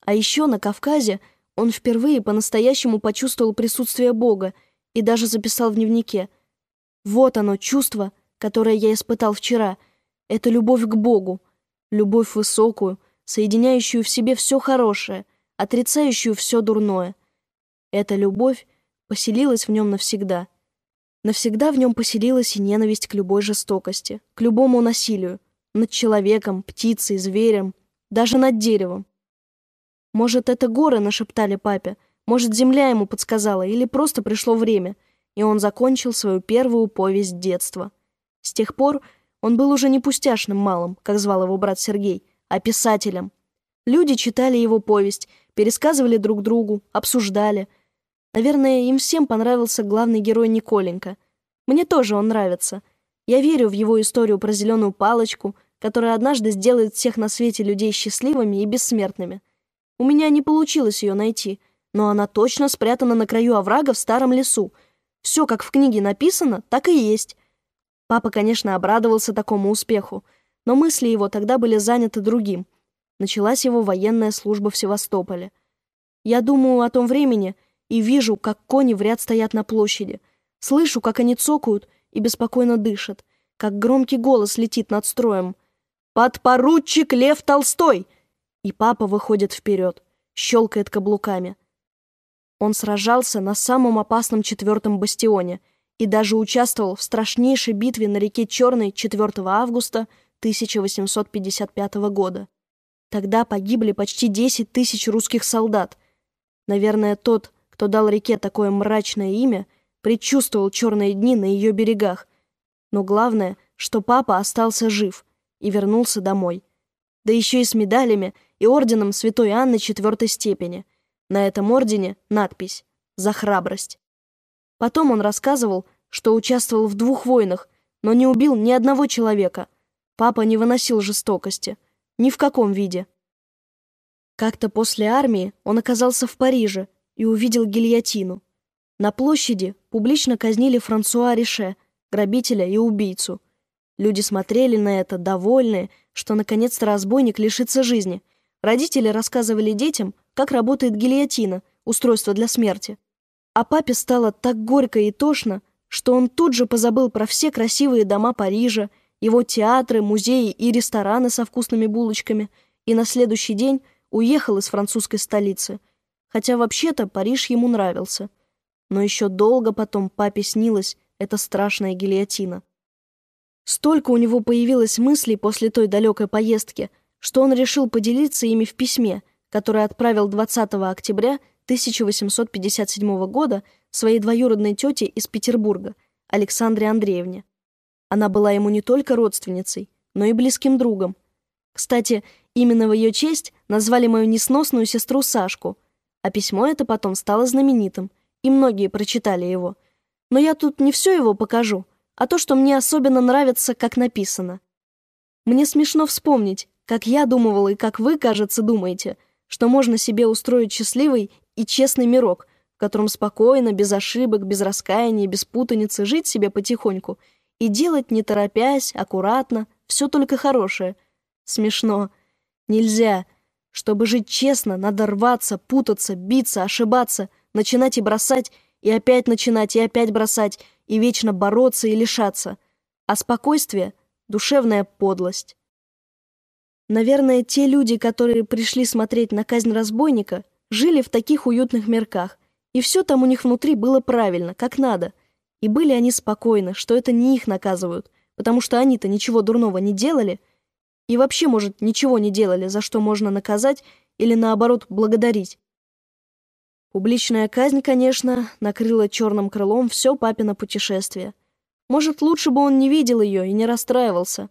А еще на Кавказе он впервые по-настоящему почувствовал присутствие Бога и даже записал в дневнике. «Вот оно, чувство, которое я испытал вчера. Это любовь к Богу, любовь высокую, соединяющую в себе все хорошее, отрицающую все дурное. Эта любовь поселилась в нем навсегда». Навсегда в нем поселилась и ненависть к любой жестокости, к любому насилию, над человеком, птицей, зверем, даже над деревом. Может, это горы нашептали папе, Может, земля ему подсказала или просто пришло время, и он закончил свою первую повесть детства. С тех пор он был уже не пустяшным малым, как звал его брат Сергей, а писателем. Люди читали его повесть, пересказывали друг другу, обсуждали. Наверное, им всем понравился главный герой Николенька. Мне тоже он нравится. Я верю в его историю про зеленую палочку, которая однажды сделает всех на свете людей счастливыми и бессмертными. У меня не получилось ее найти, но она точно спрятана на краю оврага в старом лесу. Все, как в книге написано, так и есть. Папа, конечно, обрадовался такому успеху, но мысли его тогда были заняты другим. Началась его военная служба в Севастополе. Я думаю о том времени и вижу, как кони в ряд стоят на площади. Слышу, как они цокают и беспокойно дышат, как громкий голос летит над строем. «Подпоручик Лев Толстой!» И папа выходит вперед, щелкает каблуками. Он сражался на самом опасном четвертом бастионе — и даже участвовал в страшнейшей битве на реке Черной 4 августа 1855 года. Тогда погибли почти 10 тысяч русских солдат. Наверное, тот, кто дал реке такое мрачное имя, предчувствовал черные дни на ее берегах. Но главное, что папа остался жив и вернулся домой. Да еще и с медалями и орденом Святой Анны четвертой степени. На этом ордене надпись «За храбрость». Потом он рассказывал, что участвовал в двух войнах, но не убил ни одного человека. Папа не выносил жестокости. Ни в каком виде. Как-то после армии он оказался в Париже и увидел гильотину. На площади публично казнили Франсуа Рише, грабителя и убийцу. Люди смотрели на это, довольные, что наконец-то разбойник лишится жизни. Родители рассказывали детям, как работает гильотина, устройство для смерти. А папе стало так горько и тошно, что он тут же позабыл про все красивые дома Парижа, его театры, музеи и рестораны со вкусными булочками, и на следующий день уехал из французской столицы. Хотя вообще-то Париж ему нравился. Но еще долго потом папе снилась эта страшная гильотина. Столько у него появилось мыслей после той далекой поездки, что он решил поделиться ими в письме, которое отправил 20 октября 1857 года своей двоюродной тете из Петербурга, Александре Андреевне. Она была ему не только родственницей, но и близким другом. Кстати, именно в ее честь назвали мою несносную сестру Сашку, а письмо это потом стало знаменитым, и многие прочитали его. Но я тут не все его покажу, а то, что мне особенно нравится, как написано. Мне смешно вспомнить, как я думала и как вы, кажется, думаете, что можно себе устроить счастливый и честный мирок, в котором спокойно, без ошибок, без раскаяния, без путаницы жить себе потихоньку и делать, не торопясь, аккуратно, все только хорошее. Смешно. Нельзя. Чтобы жить честно, надо рваться, путаться, биться, ошибаться, начинать и бросать, и опять начинать, и опять бросать, и вечно бороться и лишаться. А спокойствие — душевная подлость. Наверное, те люди, которые пришли смотреть на казнь разбойника — жили в таких уютных мирках, и все там у них внутри было правильно, как надо. И были они спокойны, что это не их наказывают, потому что они-то ничего дурного не делали, и вообще, может, ничего не делали, за что можно наказать или, наоборот, благодарить. Публичная казнь, конечно, накрыла черным крылом все папино путешествие. Может, лучше бы он не видел ее и не расстраивался.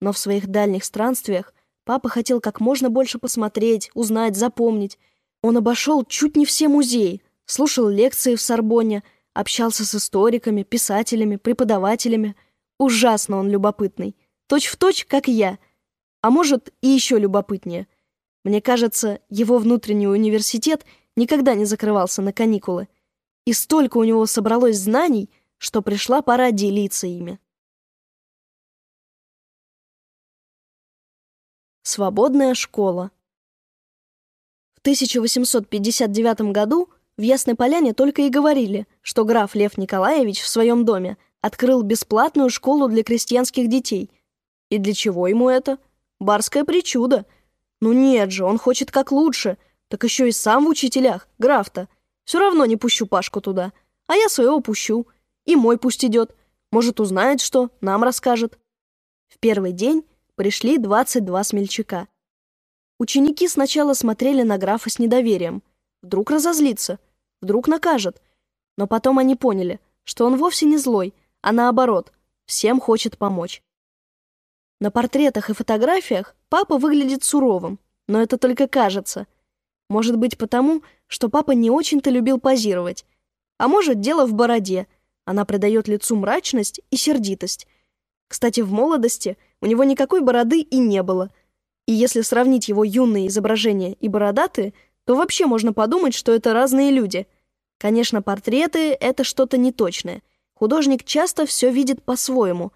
Но в своих дальних странствиях папа хотел как можно больше посмотреть, узнать, запомнить, он обошел чуть не все музеи, слушал лекции в Сорбонне, общался с историками, писателями, преподавателями. Ужасно он любопытный. Точь в точь, как я. А может, и еще любопытнее. Мне кажется, его внутренний университет никогда не закрывался на каникулы. И столько у него собралось знаний, что пришла пора делиться ими. Свободная школа. В 1859 году в Ясной Поляне только и говорили, что граф Лев Николаевич в своем доме открыл бесплатную школу для крестьянских детей. И для чего ему это? Барское причудо. Ну нет же, он хочет как лучше. Так еще и сам в учителях, граф-то. Все равно не пущу Пашку туда. А я своего пущу. И мой пусть идет. Может, узнает что, нам расскажет. В первый день пришли 22 смельчака. Ученики сначала смотрели на графа с недоверием. Вдруг разозлится. вдруг накажет. Но потом они поняли, что он вовсе не злой, а наоборот, всем хочет помочь. На портретах и фотографиях папа выглядит суровым, но это только кажется. Может быть потому, что папа не очень-то любил позировать. А может, дело в бороде. Она придает лицу мрачность и сердитость. Кстати, в молодости у него никакой бороды и не было. И если сравнить его юные изображения и бородатые, то вообще можно подумать, что это разные люди. Конечно, портреты — это что-то неточное. Художник часто все видит по-своему.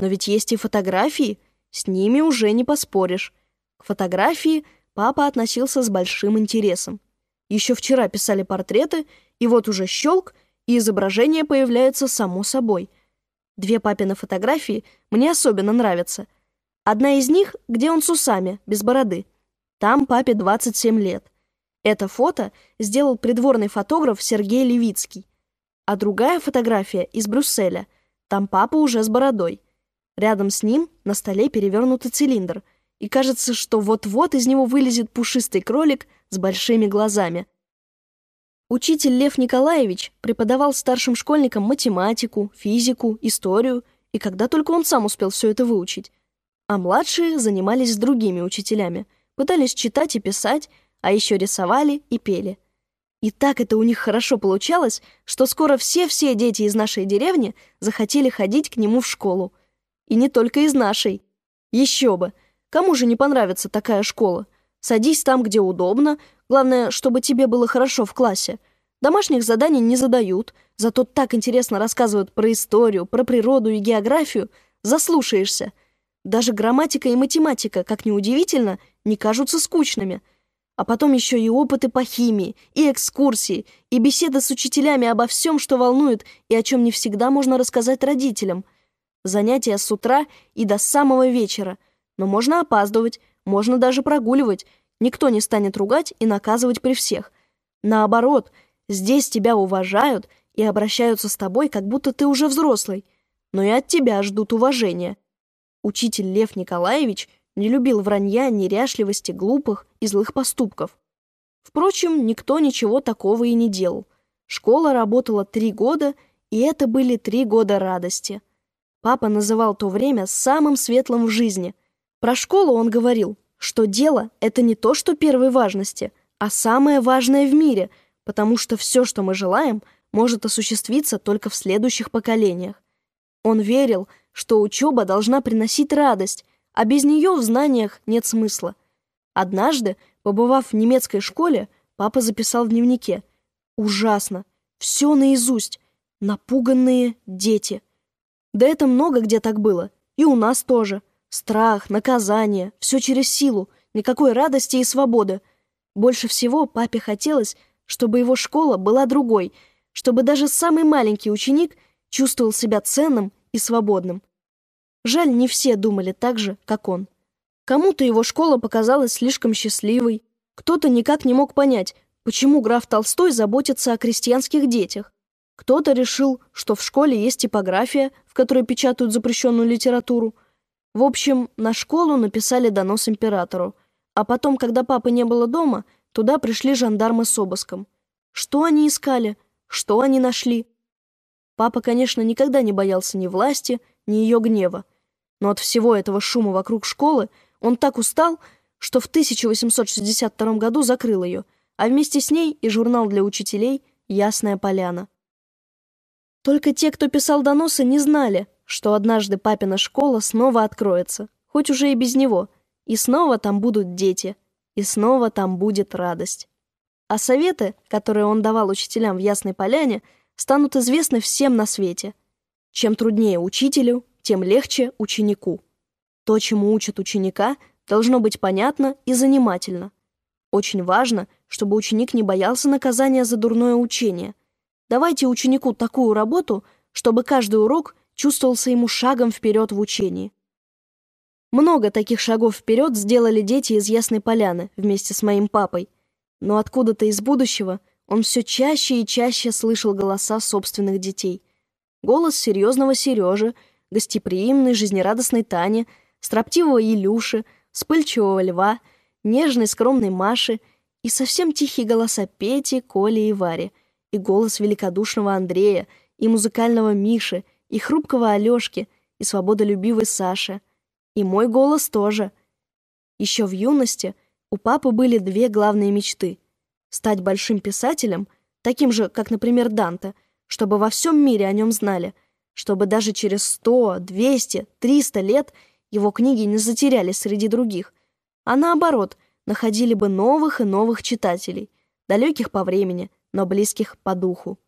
Но ведь есть и фотографии, с ними уже не поспоришь. К фотографии папа относился с большим интересом. Еще вчера писали портреты, и вот уже щелк, и изображение появляется само собой. Две папины фотографии мне особенно нравятся. Одна из них, где он с усами, без бороды. Там папе 27 лет. Это фото сделал придворный фотограф Сергей Левицкий. А другая фотография из Брюсселя. Там папа уже с бородой. Рядом с ним на столе перевернутый цилиндр. И кажется, что вот-вот из него вылезет пушистый кролик с большими глазами. Учитель Лев Николаевич преподавал старшим школьникам математику, физику, историю, и когда только он сам успел все это выучить. А младшие занимались с другими учителями, пытались читать и писать, а еще рисовали и пели. И так это у них хорошо получалось, что скоро все-все дети из нашей деревни захотели ходить к нему в школу. И не только из нашей. Еще бы. Кому же не понравится такая школа? Садись там, где удобно. Главное, чтобы тебе было хорошо в классе. Домашних заданий не задают, зато так интересно рассказывают про историю, про природу и географию. Заслушаешься. Даже грамматика и математика, как ни удивительно, не кажутся скучными — а потом еще и опыты по химии, и экскурсии, и беседы с учителями обо всем, что волнует и о чем не всегда можно рассказать родителям. Занятия с утра и до самого вечера. Но можно опаздывать, можно даже прогуливать. Никто не станет ругать и наказывать при всех. Наоборот, здесь тебя уважают и обращаются с тобой, как будто ты уже взрослый. Но и от тебя ждут уважения. Учитель Лев Николаевич – не любил вранья, неряшливости, глупых и злых поступков. Впрочем, никто ничего такого и не делал. Школа работала три года, и это были три года радости. Папа называл то время самым светлым в жизни. Про школу он говорил, что дело — это не то, что первой важности, а самое важное в мире, потому что все, что мы желаем, может осуществиться только в следующих поколениях. Он верил, что учеба должна приносить радость, а без нее в знаниях нет смысла. Однажды, побывав в немецкой школе, папа записал в дневнике «Ужасно! Все наизусть! Напуганные дети!» Да это много где так было, и у нас тоже. Страх, наказание, все через силу, никакой радости и свободы. Больше всего папе хотелось, чтобы его школа была другой, чтобы даже самый маленький ученик чувствовал себя ценным и свободным. Жаль, не все думали так же, как он. Кому-то его школа показалась слишком счастливой, кто-то никак не мог понять, почему граф Толстой заботится о крестьянских детях. Кто-то решил, что в школе есть типография, в которой печатают запрещенную литературу. В общем, на школу написали донос императору. А потом, когда папы не было дома, туда пришли жандармы с обыском. Что они искали? Что они нашли? Папа, конечно, никогда не боялся ни власти, ни ее гнева. Но от всего этого шума вокруг школы он так устал, что в 1862 году закрыл ее, а вместе с ней и журнал для учителей «Ясная поляна». Только те, кто писал доносы, не знали, что однажды папина школа снова откроется, хоть уже и без него, и снова там будут дети, и снова там будет радость. А советы, которые он давал учителям в Ясной Поляне, станут известны всем на свете. Чем труднее учителю, тем легче ученику. То, чему учат ученика, должно быть понятно и занимательно. Очень важно, чтобы ученик не боялся наказания за дурное учение. Давайте ученику такую работу, чтобы каждый урок чувствовался ему шагом вперед в учении. Много таких шагов вперед сделали дети из Ясной Поляны вместе с моим папой. Но откуда-то из будущего он все чаще и чаще слышал голоса собственных детей. Голос серьезного Сережи — гостеприимной, жизнерадостной Тане, строптивого Илюши, вспыльчивого Льва, нежной, скромной Маши и совсем тихие голоса Пети, Коли и Вари. И голос великодушного Андрея, и музыкального Миши, и хрупкого Алёшки, и свободолюбивой Саши. И мой голос тоже. Еще в юности у папы были две главные мечты — стать большим писателем, таким же, как, например, Данте, чтобы во всем мире о нем знали, чтобы даже через сто, двести, триста лет его книги не затерялись среди других, а наоборот, находили бы новых и новых читателей, далеких по времени, но близких по духу.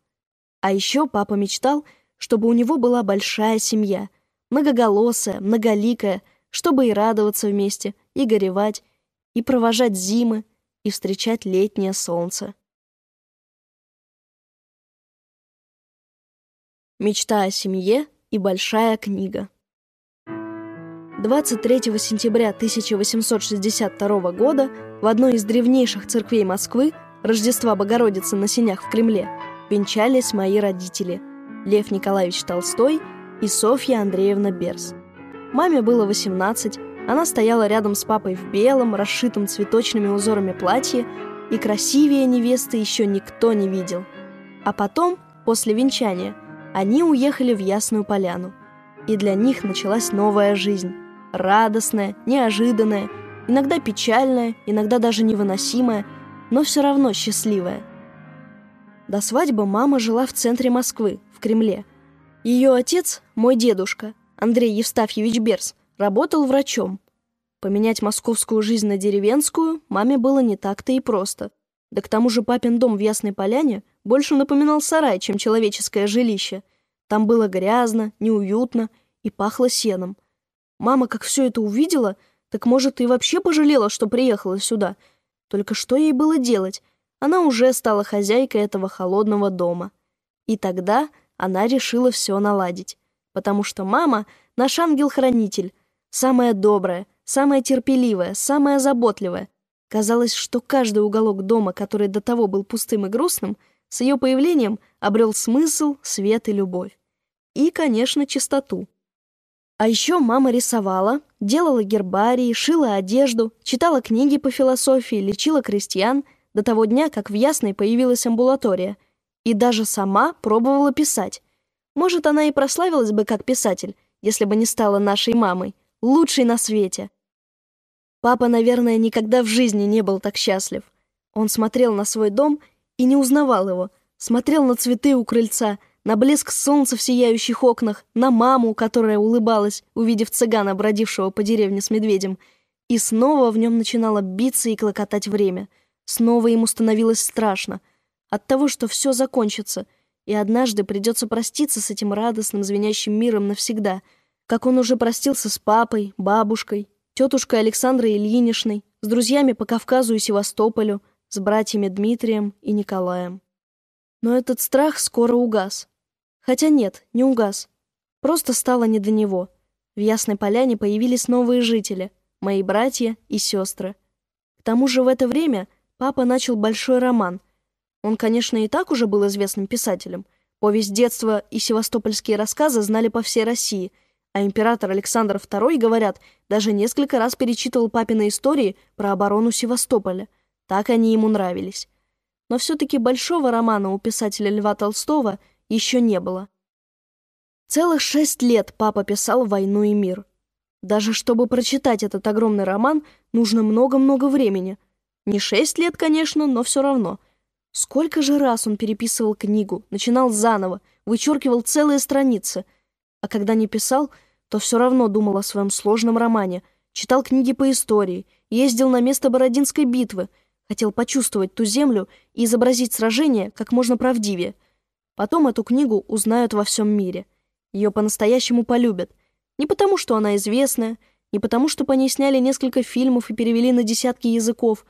А еще папа мечтал, чтобы у него была большая семья, многоголосая, многоликая, чтобы и радоваться вместе, и горевать, и провожать зимы, и встречать летнее солнце. Мечта о семье и большая книга. 23 сентября 1862 года в одной из древнейших церквей Москвы, Рождества Богородицы на сенях в Кремле, венчались мои родители – Лев Николаевич Толстой и Софья Андреевна Берс. Маме было 18, она стояла рядом с папой в белом, расшитом цветочными узорами платье, и красивее невесты еще никто не видел. А потом, после венчания, они уехали в Ясную Поляну. И для них началась новая жизнь радостная, неожиданная, иногда печальная, иногда даже невыносимая, но все равно счастливая. До свадьбы мама жила в центре Москвы, в Кремле. Ее отец, мой дедушка, Андрей Евстафьевич Берс, работал врачом. Поменять московскую жизнь на деревенскую маме было не так-то и просто. Да к тому же папин дом в Ясной Поляне больше напоминал сарай, чем человеческое жилище. Там было грязно, неуютно и пахло сеном. Мама, как все это увидела, так, может, и вообще пожалела, что приехала сюда. Только что ей было делать? Она уже стала хозяйкой этого холодного дома. И тогда она решила все наладить. Потому что мама — наш ангел-хранитель, самая добрая, самая терпеливая, самая заботливая. Казалось, что каждый уголок дома, который до того был пустым и грустным, с ее появлением обрел смысл, свет и любовь. И, конечно, чистоту. А еще мама рисовала, делала гербарии, шила одежду, читала книги по философии, лечила крестьян до того дня, как в Ясной появилась амбулатория. И даже сама пробовала писать. Может, она и прославилась бы как писатель, если бы не стала нашей мамой, лучшей на свете. Папа, наверное, никогда в жизни не был так счастлив. Он смотрел на свой дом и не узнавал его, смотрел на цветы у крыльца — на блеск солнца в сияющих окнах, на маму, которая улыбалась, увидев цыгана, бродившего по деревне с медведем. И снова в нем начинало биться и клокотать время. Снова ему становилось страшно. От того, что все закончится, и однажды придется проститься с этим радостным, звенящим миром навсегда, как он уже простился с папой, бабушкой, тетушкой Александрой Ильиничной, с друзьями по Кавказу и Севастополю, с братьями Дмитрием и Николаем. Но этот страх скоро угас. Хотя нет, не угас. Просто стало не до него. В Ясной Поляне появились новые жители, мои братья и сестры. К тому же в это время папа начал большой роман. Он, конечно, и так уже был известным писателем. Повесть детства и севастопольские рассказы знали по всей России, а император Александр II, говорят, даже несколько раз перечитывал папины истории про оборону Севастополя. Так они ему нравились. Но все-таки большого романа у писателя Льва Толстого – еще не было. Целых шесть лет папа писал «Войну и мир». Даже чтобы прочитать этот огромный роман, нужно много-много времени. Не шесть лет, конечно, но все равно. Сколько же раз он переписывал книгу, начинал заново, вычеркивал целые страницы. А когда не писал, то все равно думал о своем сложном романе, читал книги по истории, ездил на место Бородинской битвы, хотел почувствовать ту землю и изобразить сражение как можно правдивее — Потом эту книгу узнают во всем мире. Ее по-настоящему полюбят. Не потому, что она известная, не потому, что по ней сняли несколько фильмов и перевели на десятки языков,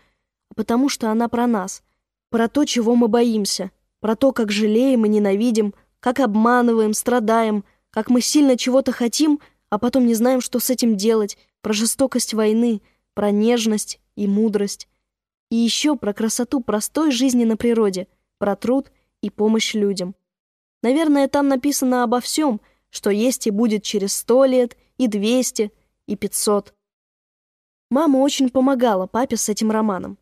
а потому, что она про нас, про то, чего мы боимся, про то, как жалеем и ненавидим, как обманываем, страдаем, как мы сильно чего-то хотим, а потом не знаем, что с этим делать, про жестокость войны, про нежность и мудрость. И еще про красоту простой жизни на природе, про труд — и помощь людям. Наверное, там написано обо всем, что есть и будет через сто лет, и двести, и пятьсот. Мама очень помогала папе с этим романом.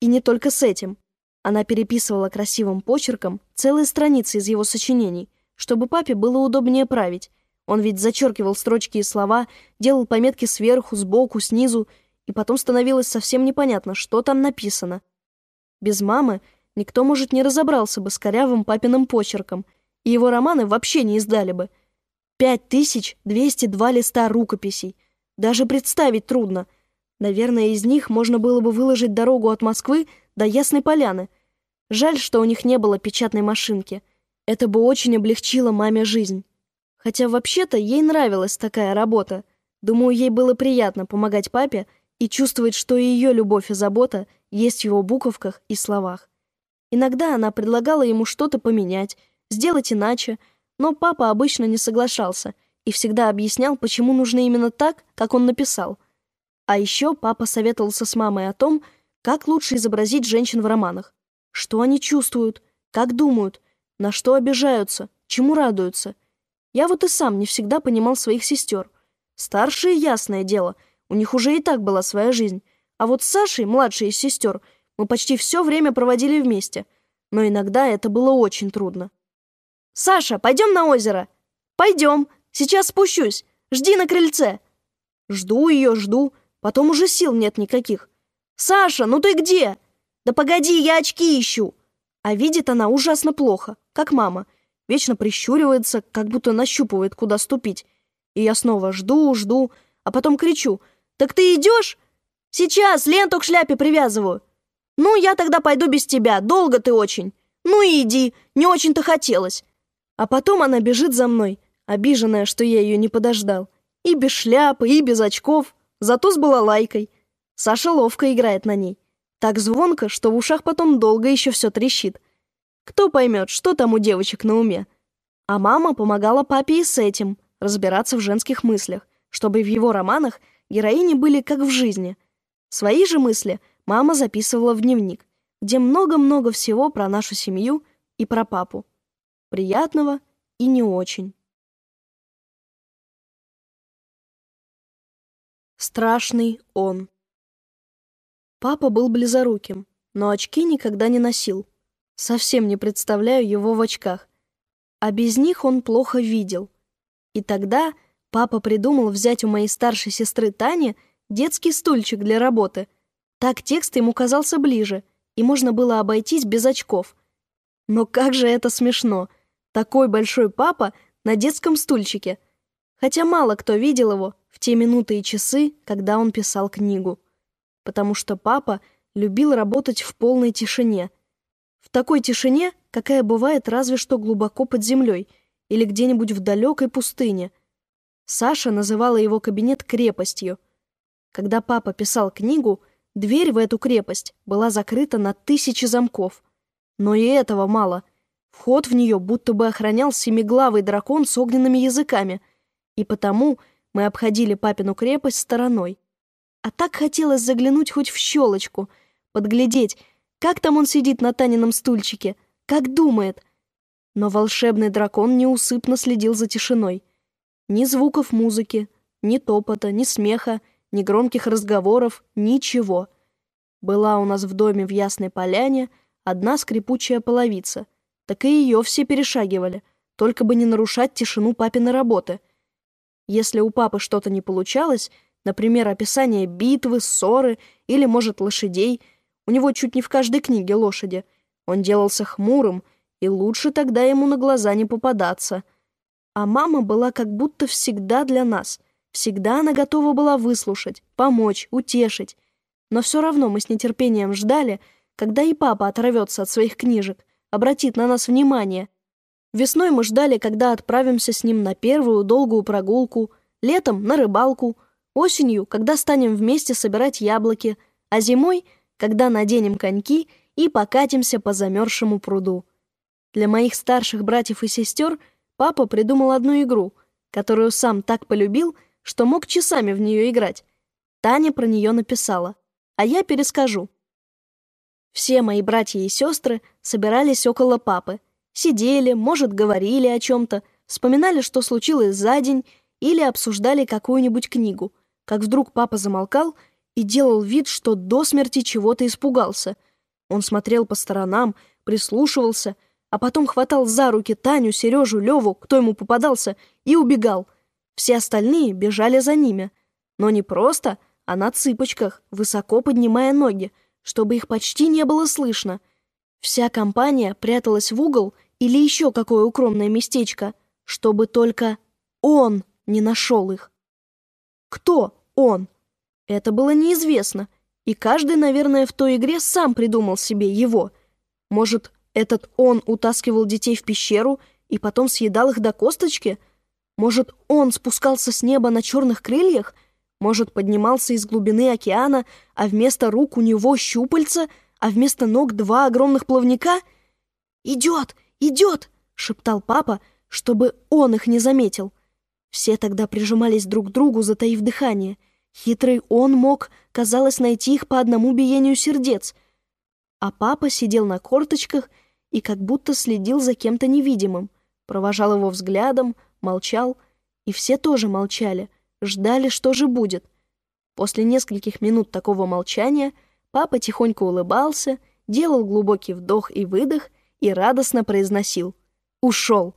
И не только с этим. Она переписывала красивым почерком целые страницы из его сочинений, чтобы папе было удобнее править. Он ведь зачеркивал строчки и слова, делал пометки сверху, сбоку, снизу, и потом становилось совсем непонятно, что там написано. Без мамы никто, может, не разобрался бы с корявым папиным почерком, и его романы вообще не издали бы. 5202 листа рукописей. Даже представить трудно. Наверное, из них можно было бы выложить дорогу от Москвы до Ясной Поляны. Жаль, что у них не было печатной машинки. Это бы очень облегчило маме жизнь. Хотя вообще-то ей нравилась такая работа. Думаю, ей было приятно помогать папе и чувствовать, что ее любовь и забота есть в его буковках и словах. Иногда она предлагала ему что-то поменять, сделать иначе, но папа обычно не соглашался и всегда объяснял, почему нужно именно так, как он написал. А еще папа советовался с мамой о том, как лучше изобразить женщин в романах. Что они чувствуют, как думают, на что обижаются, чему радуются. Я вот и сам не всегда понимал своих сестер. Старшие, ясное дело, у них уже и так была своя жизнь. А вот с Сашей, младшей из сестер, мы почти все время проводили вместе. Но иногда это было очень трудно. «Саша, пойдем на озеро?» «Пойдем. Сейчас спущусь. Жди на крыльце». Жду ее, жду. Потом уже сил нет никаких. «Саша, ну ты где?» «Да погоди, я очки ищу!» А видит она ужасно плохо, как мама. Вечно прищуривается, как будто нащупывает, куда ступить. И я снова жду, жду, а потом кричу. «Так ты идешь?» «Сейчас, ленту к шляпе привязываю». «Ну, я тогда пойду без тебя, долго ты очень». «Ну и иди, не очень-то хотелось». А потом она бежит за мной, обиженная, что я ее не подождал. И без шляпы, и без очков, зато с балалайкой. Саша ловко играет на ней. Так звонко, что в ушах потом долго еще все трещит. Кто поймет, что там у девочек на уме? А мама помогала папе и с этим, разбираться в женских мыслях, чтобы в его романах героини были как в жизни. Свои же мысли мама записывала в дневник, где много-много всего про нашу семью и про папу. Приятного и не очень. Страшный он. Папа был близоруким, но очки никогда не носил. Совсем не представляю его в очках. А без них он плохо видел. И тогда папа придумал взять у моей старшей сестры Тани детский стульчик для работы. Так текст ему казался ближе, и можно было обойтись без очков. Но как же это смешно! Такой большой папа на детском стульчике. Хотя мало кто видел его в те минуты и часы, когда он писал книгу потому что папа любил работать в полной тишине. В такой тишине, какая бывает разве что глубоко под землей или где-нибудь в далекой пустыне. Саша называла его кабинет крепостью. Когда папа писал книгу, дверь в эту крепость была закрыта на тысячи замков. Но и этого мало. Вход в нее будто бы охранял семиглавый дракон с огненными языками, и потому мы обходили папину крепость стороной. А так хотелось заглянуть хоть в щелочку, подглядеть, как там он сидит на Танином стульчике, как думает. Но волшебный дракон неусыпно следил за тишиной. Ни звуков музыки, ни топота, ни смеха, ни громких разговоров, ничего. Была у нас в доме в Ясной Поляне одна скрипучая половица. Так и ее все перешагивали, только бы не нарушать тишину папиной работы. Если у папы что-то не получалось, Например, описание битвы, ссоры или, может, лошадей. У него чуть не в каждой книге лошади. Он делался хмурым, и лучше тогда ему на глаза не попадаться. А мама была как будто всегда для нас. Всегда она готова была выслушать, помочь, утешить. Но все равно мы с нетерпением ждали, когда и папа оторвется от своих книжек, обратит на нас внимание. Весной мы ждали, когда отправимся с ним на первую долгую прогулку, летом — на рыбалку — Осенью, когда станем вместе собирать яблоки, а зимой, когда наденем коньки и покатимся по замерзшему пруду. Для моих старших братьев и сестер папа придумал одну игру, которую сам так полюбил, что мог часами в нее играть. Таня про нее написала, а я перескажу. Все мои братья и сестры собирались около папы. Сидели, может, говорили о чем-то, вспоминали, что случилось за день, или обсуждали какую-нибудь книгу — как вдруг папа замолкал и делал вид, что до смерти чего-то испугался. Он смотрел по сторонам, прислушивался, а потом хватал за руки Таню, Сережу, Леву, кто ему попадался, и убегал. Все остальные бежали за ними. Но не просто, а на цыпочках, высоко поднимая ноги, чтобы их почти не было слышно. Вся компания пряталась в угол или еще какое укромное местечко, чтобы только он не нашел их. Кто он? Это было неизвестно, и каждый, наверное, в той игре сам придумал себе его. Может, этот он утаскивал детей в пещеру и потом съедал их до косточки? Может, он спускался с неба на черных крыльях? Может, поднимался из глубины океана, а вместо рук у него щупальца, а вместо ног два огромных плавника? «Идет! Идет!» — шептал папа, чтобы он их не заметил. Все тогда прижимались друг к другу, затаив дыхание. Хитрый он мог, казалось, найти их по одному биению сердец. А папа сидел на корточках и как будто следил за кем-то невидимым, провожал его взглядом, молчал, и все тоже молчали, ждали, что же будет. После нескольких минут такого молчания папа тихонько улыбался, делал глубокий вдох и выдох и радостно произносил «Ушел!».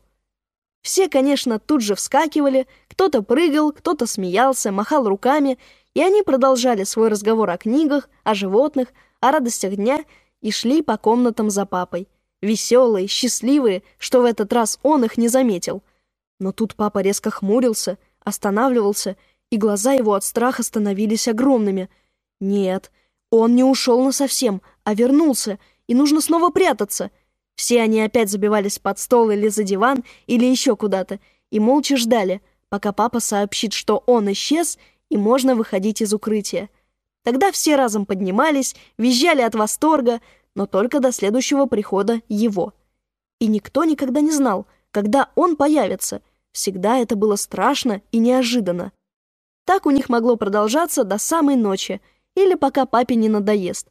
Все, конечно, тут же вскакивали, кто-то прыгал, кто-то смеялся, махал руками, и они продолжали свой разговор о книгах, о животных, о радостях дня и шли по комнатам за папой веселые, счастливые, что в этот раз он их не заметил. Но тут папа резко хмурился, останавливался, и глаза его от страха становились огромными. Нет, он не ушел насовсем, а вернулся, и нужно снова прятаться. Все они опять забивались под стол или за диван, или еще куда-то, и молча ждали, пока папа сообщит, что он исчез, и можно выходить из укрытия. Тогда все разом поднимались, визжали от восторга, но только до следующего прихода его. И никто никогда не знал, когда он появится. Всегда это было страшно и неожиданно. Так у них могло продолжаться до самой ночи или пока папе не надоест.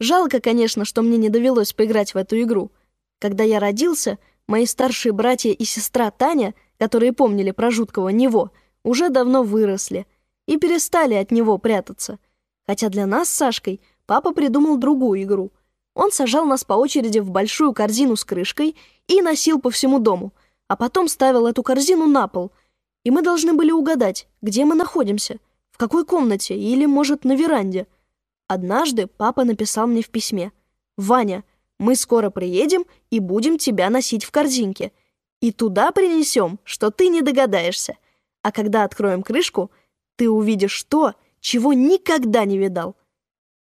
Жалко, конечно, что мне не довелось поиграть в эту игру. Когда я родился, мои старшие братья и сестра Таня, которые помнили про жуткого него, уже давно выросли и перестали от него прятаться. Хотя для нас с Сашкой – папа придумал другую игру. Он сажал нас по очереди в большую корзину с крышкой и носил по всему дому, а потом ставил эту корзину на пол. И мы должны были угадать, где мы находимся, в какой комнате или, может, на веранде. Однажды папа написал мне в письме. «Ваня, мы скоро приедем и будем тебя носить в корзинке. И туда принесем, что ты не догадаешься. А когда откроем крышку, ты увидишь то, чего никогда не видал.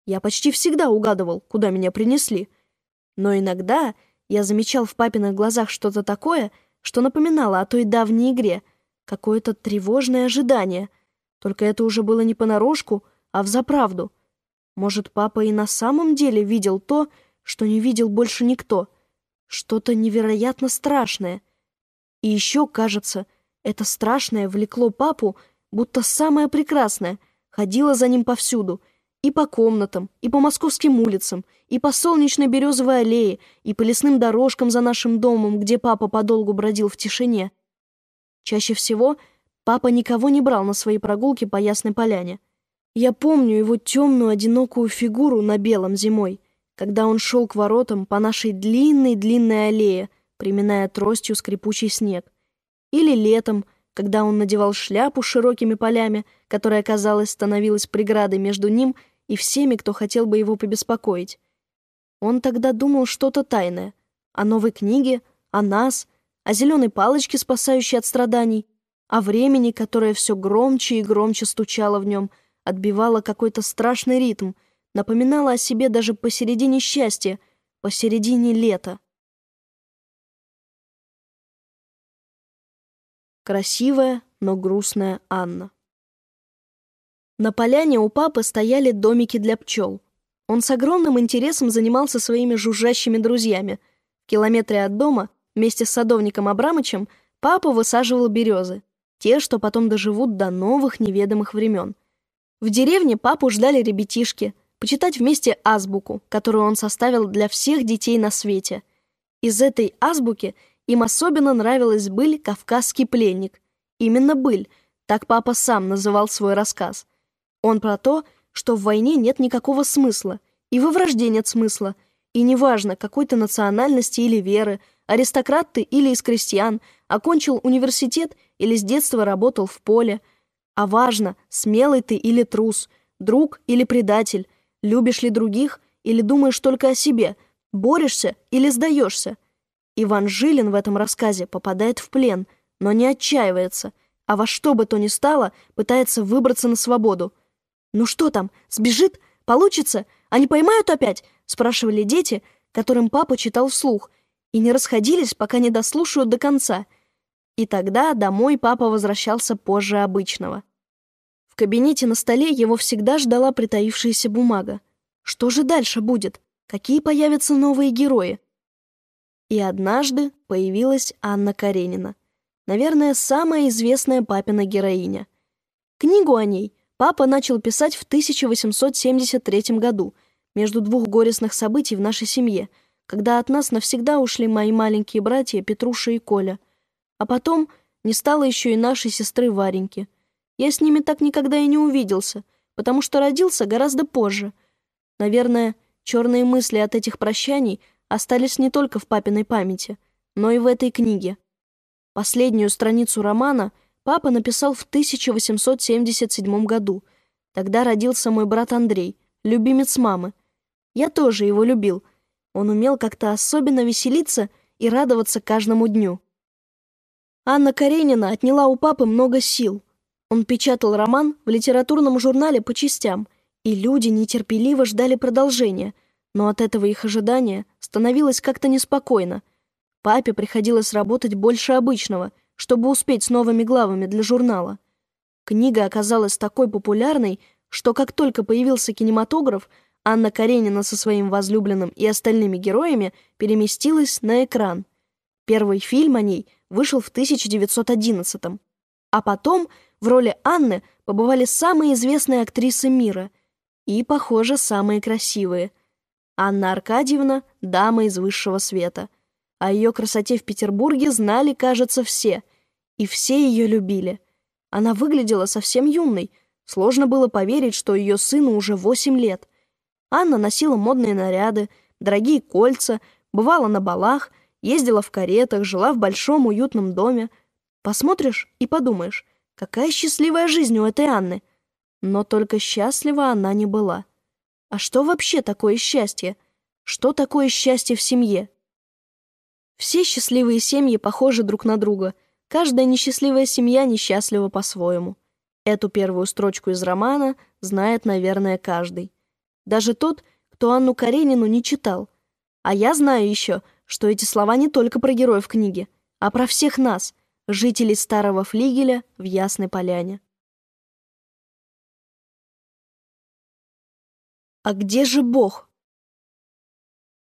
Я почти всегда угадывал, куда меня принесли. Но иногда я замечал в папиных глазах что-то такое, что напоминало о той давней игре, какое-то тревожное ожидание. Только это уже было не понарошку, а взаправду. Может, папа и на самом деле видел то, что не видел больше никто. Что-то невероятно страшное. И еще, кажется, это страшное влекло папу, будто самое прекрасное, ходило за ним повсюду — и по комнатам, и по московским улицам, и по солнечной березовой аллее, и по лесным дорожкам за нашим домом, где папа подолгу бродил в тишине. Чаще всего папа никого не брал на свои прогулки по Ясной Поляне. Я помню его темную одинокую фигуру на белом зимой, когда он шел к воротам по нашей длинной-длинной аллее, приминая тростью скрипучий снег. Или летом, когда он надевал шляпу с широкими полями, которая, казалось, становилась преградой между ним и всеми, кто хотел бы его побеспокоить. Он тогда думал что-то тайное. О новой книге, о нас, о зеленой палочке, спасающей от страданий, о времени, которое все громче и громче стучало в нем, отбивало какой-то страшный ритм, напоминало о себе даже посередине счастья, посередине лета. Красивая, но грустная Анна. На поляне у папы стояли домики для пчел. Он с огромным интересом занимался своими жужжащими друзьями. В километре от дома, вместе с садовником Абрамычем, папа высаживал березы. Те, что потом доживут до новых неведомых времен. В деревне папу ждали ребятишки, почитать вместе азбуку, которую он составил для всех детей на свете. Из этой азбуки им особенно нравилась быль «Кавказский пленник». Именно быль, так папа сам называл свой рассказ – он про то, что в войне нет никакого смысла, И во вражде нет смысла. И неважно, какой ты национальности или веры, аристократ ты или из крестьян, окончил университет или с детства работал в поле. А важно, смелый ты или трус, друг или предатель, любишь ли других или думаешь только о себе, борешься или сдаешься. Иван Жилин в этом рассказе попадает в плен, но не отчаивается, а во что бы то ни стало пытается выбраться на свободу. «Ну что там, сбежит? Получится? Они поймают опять?» — спрашивали дети, которым папа читал вслух, и не расходились, пока не дослушают до конца. И тогда домой папа возвращался позже обычного. В кабинете на столе его всегда ждала притаившаяся бумага. Что же дальше будет? Какие появятся новые герои? И однажды появилась Анна Каренина. Наверное, самая известная папина героиня. Книгу о ней папа начал писать в 1873 году, между двух горестных событий в нашей семье, когда от нас навсегда ушли мои маленькие братья Петруша и Коля. А потом не стало еще и нашей сестры Вареньки. Я с ними так никогда и не увиделся, потому что родился гораздо позже. Наверное, черные мысли от этих прощаний остались не только в папиной памяти, но и в этой книге. Последнюю страницу романа папа написал в 1877 году. Тогда родился мой брат Андрей, любимец мамы. Я тоже его любил. Он умел как-то особенно веселиться и радоваться каждому дню. Анна Каренина отняла у папы много сил. Он печатал роман в литературном журнале по частям, и люди нетерпеливо ждали продолжения, но от этого их ожидания становилось как-то неспокойно. Папе приходилось работать больше обычного, чтобы успеть с новыми главами для журнала. Книга оказалась такой популярной, что как только появился кинематограф, Анна Каренина со своим возлюбленным и остальными героями переместилась на экран. Первый фильм о ней вышел в 1911 -м. А потом в роли Анны побывали самые известные актрисы мира и, похоже, самые красивые. Анна Аркадьевна — дама из высшего света. О ее красоте в Петербурге знали, кажется, все. И все ее любили. Она выглядела совсем юной. Сложно было поверить, что ее сыну уже восемь лет — Анна носила модные наряды, дорогие кольца, бывала на балах, ездила в каретах, жила в большом уютном доме. Посмотришь и подумаешь, какая счастливая жизнь у этой Анны. Но только счастлива она не была. А что вообще такое счастье? Что такое счастье в семье? Все счастливые семьи похожи друг на друга. Каждая несчастливая семья несчастлива по-своему. Эту первую строчку из романа знает, наверное, каждый. Даже тот, кто Анну Каренину не читал. А я знаю еще, что эти слова не только про героев книги, а про всех нас, жителей старого флигеля в Ясной Поляне. А где же Бог?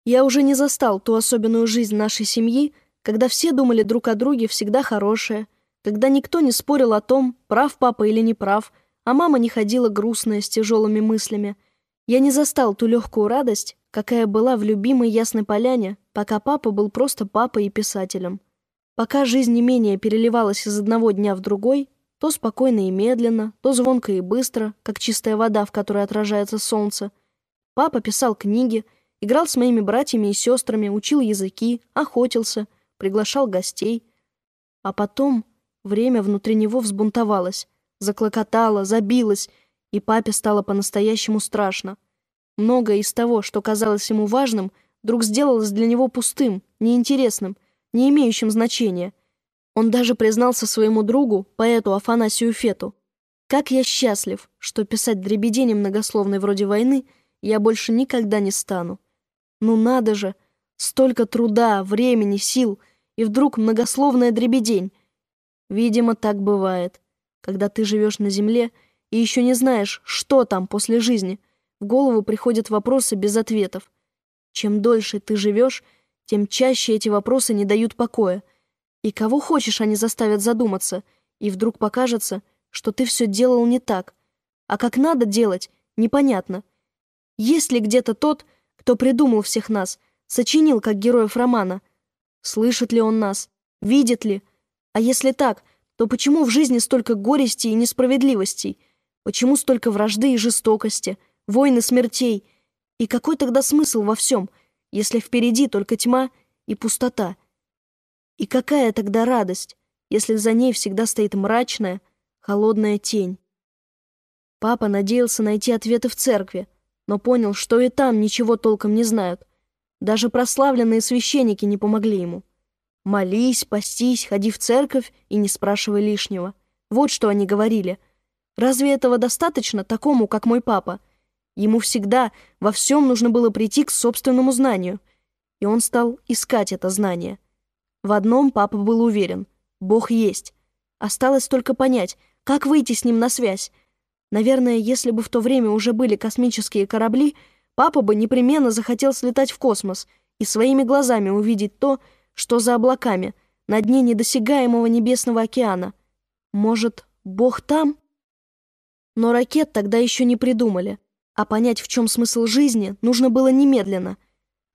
Я уже не застал ту особенную жизнь нашей семьи, когда все думали друг о друге всегда хорошее, когда никто не спорил о том, прав папа или не прав, а мама не ходила грустная с тяжелыми мыслями, я не застал ту легкую радость, какая была в любимой Ясной Поляне, пока папа был просто папой и писателем. Пока жизнь не менее переливалась из одного дня в другой, то спокойно и медленно, то звонко и быстро, как чистая вода, в которой отражается солнце. Папа писал книги, играл с моими братьями и сестрами, учил языки, охотился, приглашал гостей. А потом время внутри него взбунтовалось, заклокотало, забилось, и папе стало по-настоящему страшно. Многое из того, что казалось ему важным, вдруг сделалось для него пустым, неинтересным, не имеющим значения. Он даже признался своему другу, поэту Афанасию Фету. «Как я счастлив, что писать дребедени многословной вроде войны я больше никогда не стану. Ну надо же! Столько труда, времени, сил, и вдруг многословная дребедень. Видимо, так бывает, когда ты живешь на земле — и еще не знаешь, что там после жизни. В голову приходят вопросы без ответов. Чем дольше ты живешь, тем чаще эти вопросы не дают покоя. И кого хочешь, они заставят задуматься, и вдруг покажется, что ты все делал не так. А как надо делать, непонятно. Есть ли где-то тот, кто придумал всех нас, сочинил как героев романа? Слышит ли он нас? Видит ли? А если так, то почему в жизни столько горести и несправедливостей? Почему столько вражды и жестокости, войны смертей? И какой тогда смысл во всем, если впереди только тьма и пустота? И какая тогда радость, если за ней всегда стоит мрачная, холодная тень? Папа надеялся найти ответы в церкви, но понял, что и там ничего толком не знают. Даже прославленные священники не помогли ему. Молись, постись, ходи в церковь и не спрашивай лишнего. Вот что они говорили. Разве этого достаточно такому, как мой папа? Ему всегда во всем нужно было прийти к собственному знанию. И он стал искать это знание. В одном папа был уверен. Бог есть. Осталось только понять, как выйти с ним на связь. Наверное, если бы в то время уже были космические корабли, папа бы непременно захотел слетать в космос и своими глазами увидеть то, что за облаками, на дне недосягаемого небесного океана? Может, Бог там? Но ракет тогда еще не придумали, а понять, в чем смысл жизни, нужно было немедленно.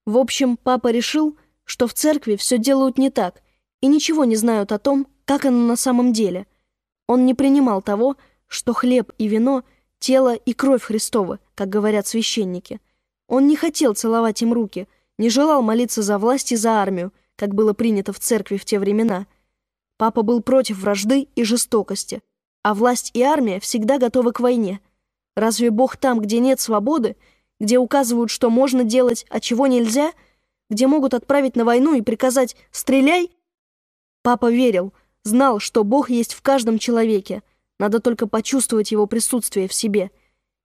В общем, папа решил, что в церкви все делают не так и ничего не знают о том, как оно на самом деле. Он не принимал того, что хлеб и вино — тело и кровь Христова, как говорят священники. Он не хотел целовать им руки, не желал молиться за власть и за армию, как было принято в церкви в те времена. Папа был против вражды и жестокости, а власть и армия всегда готовы к войне. Разве Бог там, где нет свободы, где указывают, что можно делать, а чего нельзя, где могут отправить на войну и приказать «стреляй»? Папа верил, знал, что Бог есть в каждом человеке, надо только почувствовать его присутствие в себе.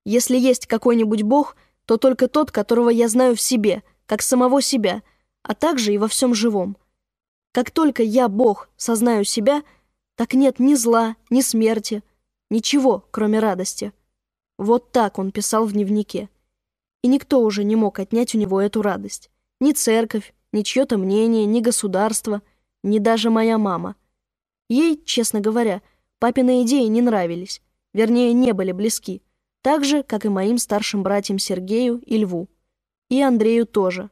Если есть какой-нибудь Бог, то только тот, которого я знаю в себе, как самого себя — а также и во всем живом. Как только я, Бог, сознаю себя, так нет ни зла, ни смерти, ничего, кроме радости. Вот так он писал в дневнике. И никто уже не мог отнять у него эту радость. Ни церковь, ни чье-то мнение, ни государство, ни даже моя мама. Ей, честно говоря, папины идеи не нравились, вернее, не были близки, так же, как и моим старшим братьям Сергею и Льву. И Андрею тоже.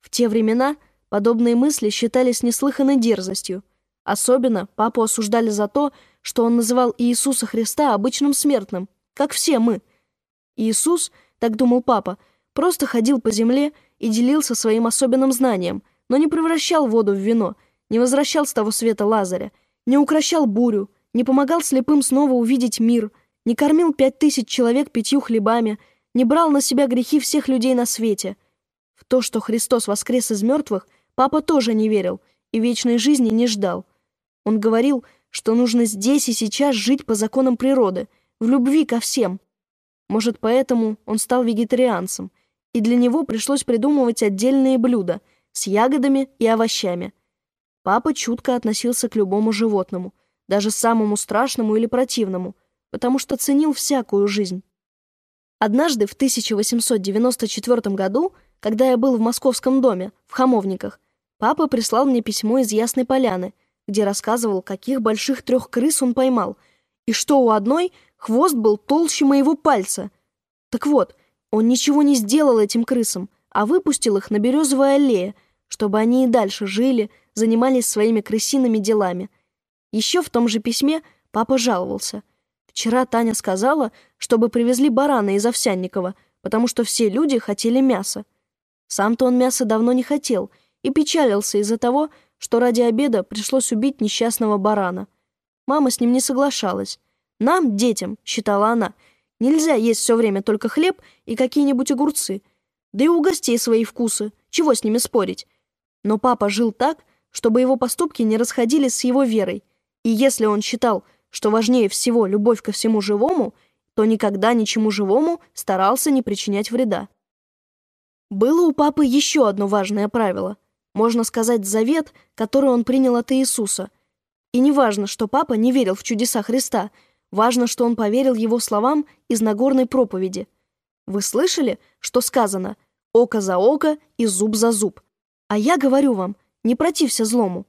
В те времена подобные мысли считались неслыханной дерзостью. Особенно папу осуждали за то, что он называл Иисуса Христа обычным смертным, как все мы. Иисус, так думал папа, просто ходил по земле и делился своим особенным знанием, но не превращал воду в вино, не возвращал с того света Лазаря, не укращал бурю, не помогал слепым снова увидеть мир, не кормил пять тысяч человек пятью хлебами, не брал на себя грехи всех людей на свете — в то, что Христос воскрес из мертвых, папа тоже не верил и вечной жизни не ждал. Он говорил, что нужно здесь и сейчас жить по законам природы, в любви ко всем. Может, поэтому он стал вегетарианцем, и для него пришлось придумывать отдельные блюда с ягодами и овощами. Папа чутко относился к любому животному, даже самому страшному или противному, потому что ценил всякую жизнь. Однажды в 1894 году когда я был в московском доме, в Хамовниках, папа прислал мне письмо из Ясной Поляны, где рассказывал, каких больших трех крыс он поймал, и что у одной хвост был толще моего пальца. Так вот, он ничего не сделал этим крысам, а выпустил их на березовой аллее, чтобы они и дальше жили, занимались своими крысиными делами. Еще в том же письме папа жаловался. Вчера Таня сказала, чтобы привезли барана из Овсянникова, потому что все люди хотели мяса. Сам-то он мяса давно не хотел и печалился из-за того, что ради обеда пришлось убить несчастного барана. Мама с ним не соглашалась. «Нам, детям», — считала она, — «нельзя есть все время только хлеб и какие-нибудь огурцы. Да и у гостей свои вкусы, чего с ними спорить?» Но папа жил так, чтобы его поступки не расходились с его верой, и если он считал, что важнее всего любовь ко всему живому, то никогда ничему живому старался не причинять вреда. Было у папы еще одно важное правило. Можно сказать, завет, который он принял от Иисуса. И не важно, что папа не верил в чудеса Христа, важно, что он поверил его словам из Нагорной проповеди. Вы слышали, что сказано «око за око и зуб за зуб»? А я говорю вам, не протився злому.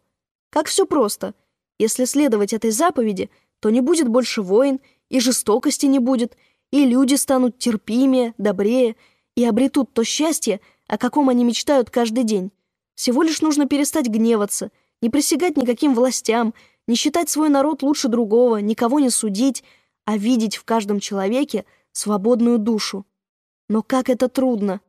Как все просто. Если следовать этой заповеди, то не будет больше войн, и жестокости не будет, и люди станут терпимее, добрее, и обретут то счастье, о каком они мечтают каждый день. Всего лишь нужно перестать гневаться, не присягать никаким властям, не считать свой народ лучше другого, никого не судить, а видеть в каждом человеке свободную душу. Но как это трудно!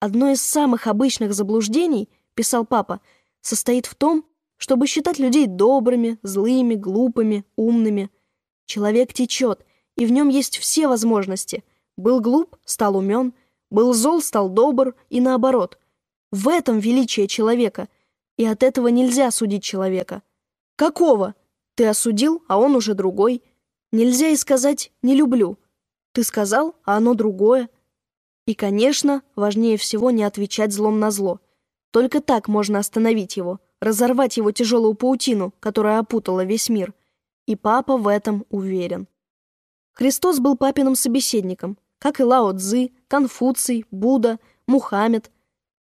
Одно из самых обычных заблуждений, писал папа, состоит в том, чтобы считать людей добрыми, злыми, глупыми, умными. Человек течет, и в нем есть все возможности. Был глуп, стал умен, был зол, стал добр, и наоборот. В этом величие человека, и от этого нельзя судить человека. Какого? Ты осудил, а он уже другой. Нельзя и сказать «не люблю». Ты сказал, а оно другое. И, конечно, важнее всего не отвечать злом на зло. Только так можно остановить его, разорвать его тяжелую паутину, которая опутала весь мир. И папа в этом уверен. Христос был папиным собеседником, как и Лао Цзы, Конфуций, Будда, Мухаммед.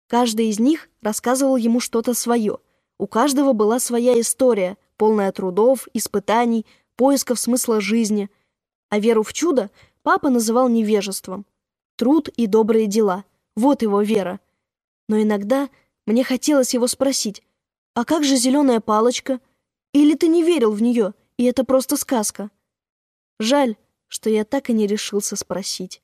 Каждый из них рассказывал ему что-то свое. У каждого была своя история, полная трудов, испытаний, поисков смысла жизни. А веру в чудо папа называл невежеством. Труд и добрые дела — вот его вера. Но иногда мне хотелось его спросить, а как же зеленая палочка? Или ты не верил в нее, и это просто сказка? Жаль, что я так и не решился спросить.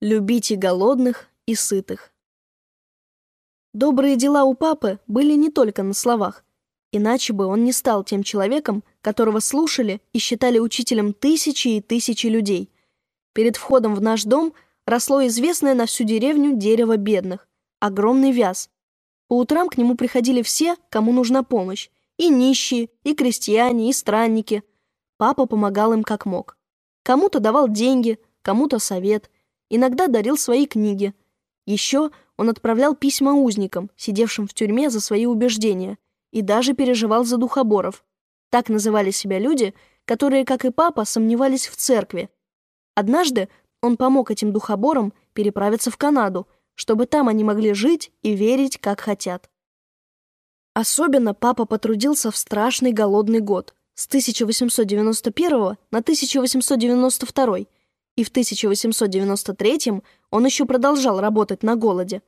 Любите голодных и сытых. Добрые дела у папы были не только на словах, иначе бы он не стал тем человеком, которого слушали и считали учителем тысячи и тысячи людей. Перед входом в наш дом росло известное на всю деревню дерево бедных, огромный вяз. По утрам к нему приходили все, кому нужна помощь, и нищие, и крестьяне, и странники. Папа помогал им как мог. Кому-то давал деньги, кому-то совет, иногда дарил свои книги. Еще он отправлял письма узникам, сидевшим в тюрьме за свои убеждения, и даже переживал за духоборов. Так называли себя люди, которые, как и папа, сомневались в церкви. Однажды он помог этим духоборам переправиться в Канаду, чтобы там они могли жить и верить, как хотят. Особенно папа потрудился в страшный голодный год с 1891 на 1892 и в 1893 он еще продолжал работать на голоде.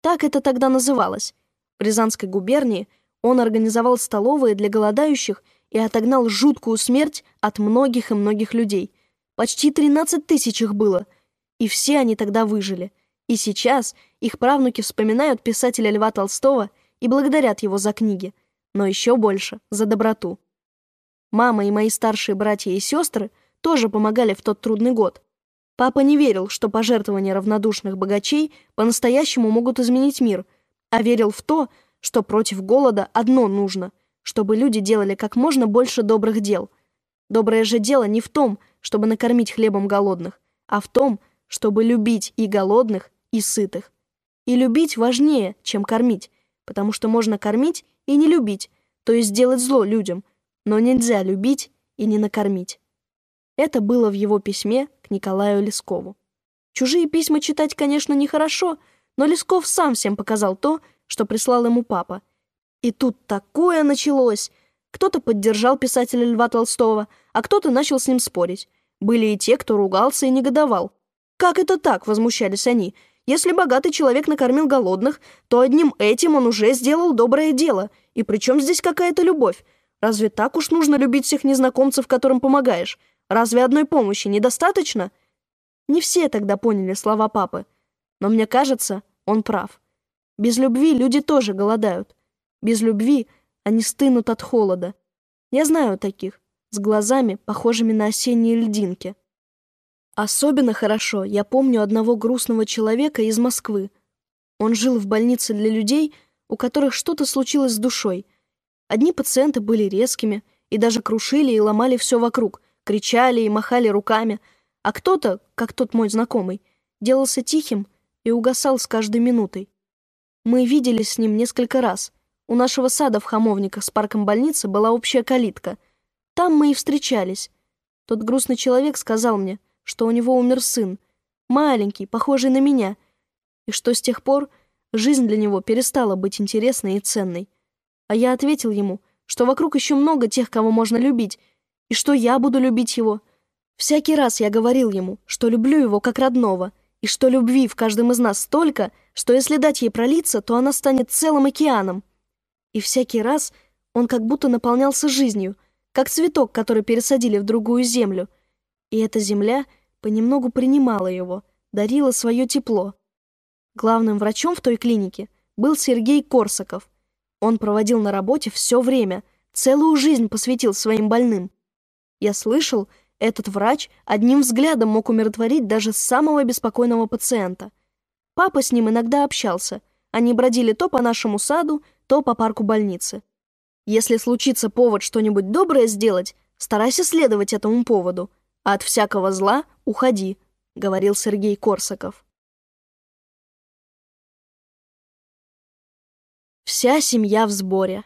Так это тогда называлось. В Рязанской губернии он организовал столовые для голодающих и отогнал жуткую смерть от многих и многих людей. Почти 13 тысяч их было. И все они тогда выжили. И сейчас их правнуки вспоминают писателя Льва Толстого и благодарят его за книги, но еще больше за доброту. Мама и мои старшие братья и сестры тоже помогали в тот трудный год. Папа не верил, что пожертвования равнодушных богачей по-настоящему могут изменить мир, а верил в то, что против голода одно нужно, чтобы люди делали как можно больше добрых дел. Доброе же дело не в том, чтобы накормить хлебом голодных, а в том, чтобы любить и голодных, и сытых. И любить важнее, чем кормить, потому что можно кормить и не любить, то есть сделать зло людям, но нельзя любить и не накормить. Это было в его письме к Николаю Лескову. Чужие письма читать, конечно, нехорошо, но Лесков сам всем показал то, что прислал ему папа. И тут такое началось. Кто-то поддержал писателя Льва Толстого, а кто-то начал с ним спорить. Были и те, кто ругался и негодовал. «Как это так?» — возмущались они. «Если богатый человек накормил голодных, то одним этим он уже сделал доброе дело. И при чем здесь какая-то любовь? Разве так уж нужно любить всех незнакомцев, которым помогаешь? Разве одной помощи недостаточно? Не все тогда поняли слова папы. Но мне кажется, он прав. Без любви люди тоже голодают. Без любви они стынут от холода. Я знаю таких, с глазами, похожими на осенние льдинки. Особенно хорошо я помню одного грустного человека из Москвы. Он жил в больнице для людей, у которых что-то случилось с душой. Одни пациенты были резкими и даже крушили и ломали все вокруг — кричали и махали руками, а кто-то, как тот мой знакомый, делался тихим и угасал с каждой минутой. Мы виделись с ним несколько раз. У нашего сада в Хамовниках с парком больницы была общая калитка. Там мы и встречались. Тот грустный человек сказал мне, что у него умер сын, маленький, похожий на меня, и что с тех пор жизнь для него перестала быть интересной и ценной. А я ответил ему, что вокруг еще много тех, кого можно любить, и что я буду любить его. Всякий раз я говорил ему, что люблю его как родного, и что любви в каждом из нас столько, что если дать ей пролиться, то она станет целым океаном. И всякий раз он как будто наполнялся жизнью, как цветок, который пересадили в другую землю. И эта земля понемногу принимала его, дарила свое тепло. Главным врачом в той клинике был Сергей Корсаков. Он проводил на работе все время, целую жизнь посвятил своим больным. Я слышал, этот врач одним взглядом мог умиротворить даже самого беспокойного пациента. Папа с ним иногда общался. Они бродили то по нашему саду, то по парку больницы. Если случится повод что-нибудь доброе сделать, старайся следовать этому поводу, а от всякого зла уходи, говорил Сергей Корсаков. Вся семья в сборе.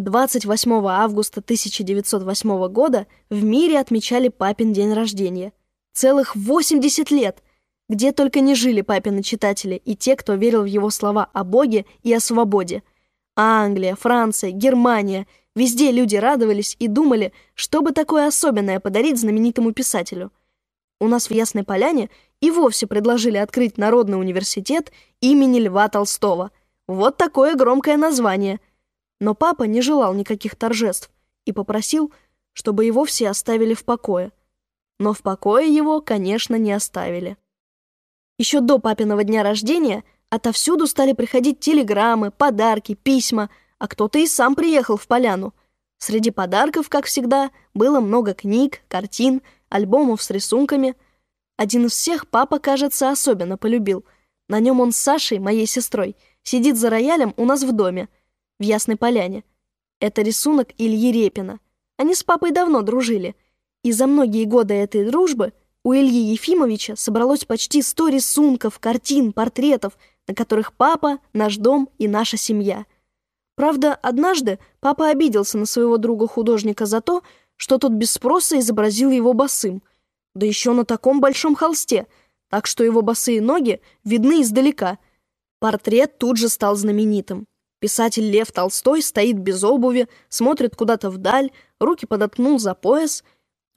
28 августа 1908 года в мире отмечали папин день рождения. Целых 80 лет! Где только не жили папины читатели и те, кто верил в его слова о Боге и о свободе. Англия, Франция, Германия – везде люди радовались и думали, что бы такое особенное подарить знаменитому писателю. У нас в Ясной Поляне и вовсе предложили открыть Народный университет имени Льва Толстого. Вот такое громкое название – но папа не желал никаких торжеств и попросил, чтобы его все оставили в покое. Но в покое его, конечно, не оставили. Еще до папиного дня рождения отовсюду стали приходить телеграммы, подарки, письма, а кто-то и сам приехал в поляну. Среди подарков, как всегда, было много книг, картин, альбомов с рисунками. Один из всех папа, кажется, особенно полюбил. На нем он с Сашей, моей сестрой, сидит за роялем у нас в доме — в Ясной Поляне. Это рисунок Ильи Репина. Они с папой давно дружили. И за многие годы этой дружбы у Ильи Ефимовича собралось почти сто рисунков, картин, портретов, на которых папа, наш дом и наша семья. Правда, однажды папа обиделся на своего друга-художника за то, что тот без спроса изобразил его босым, да еще на таком большом холсте, так что его босые ноги видны издалека. Портрет тут же стал знаменитым. Писатель Лев Толстой стоит без обуви, смотрит куда-то вдаль, руки подоткнул за пояс.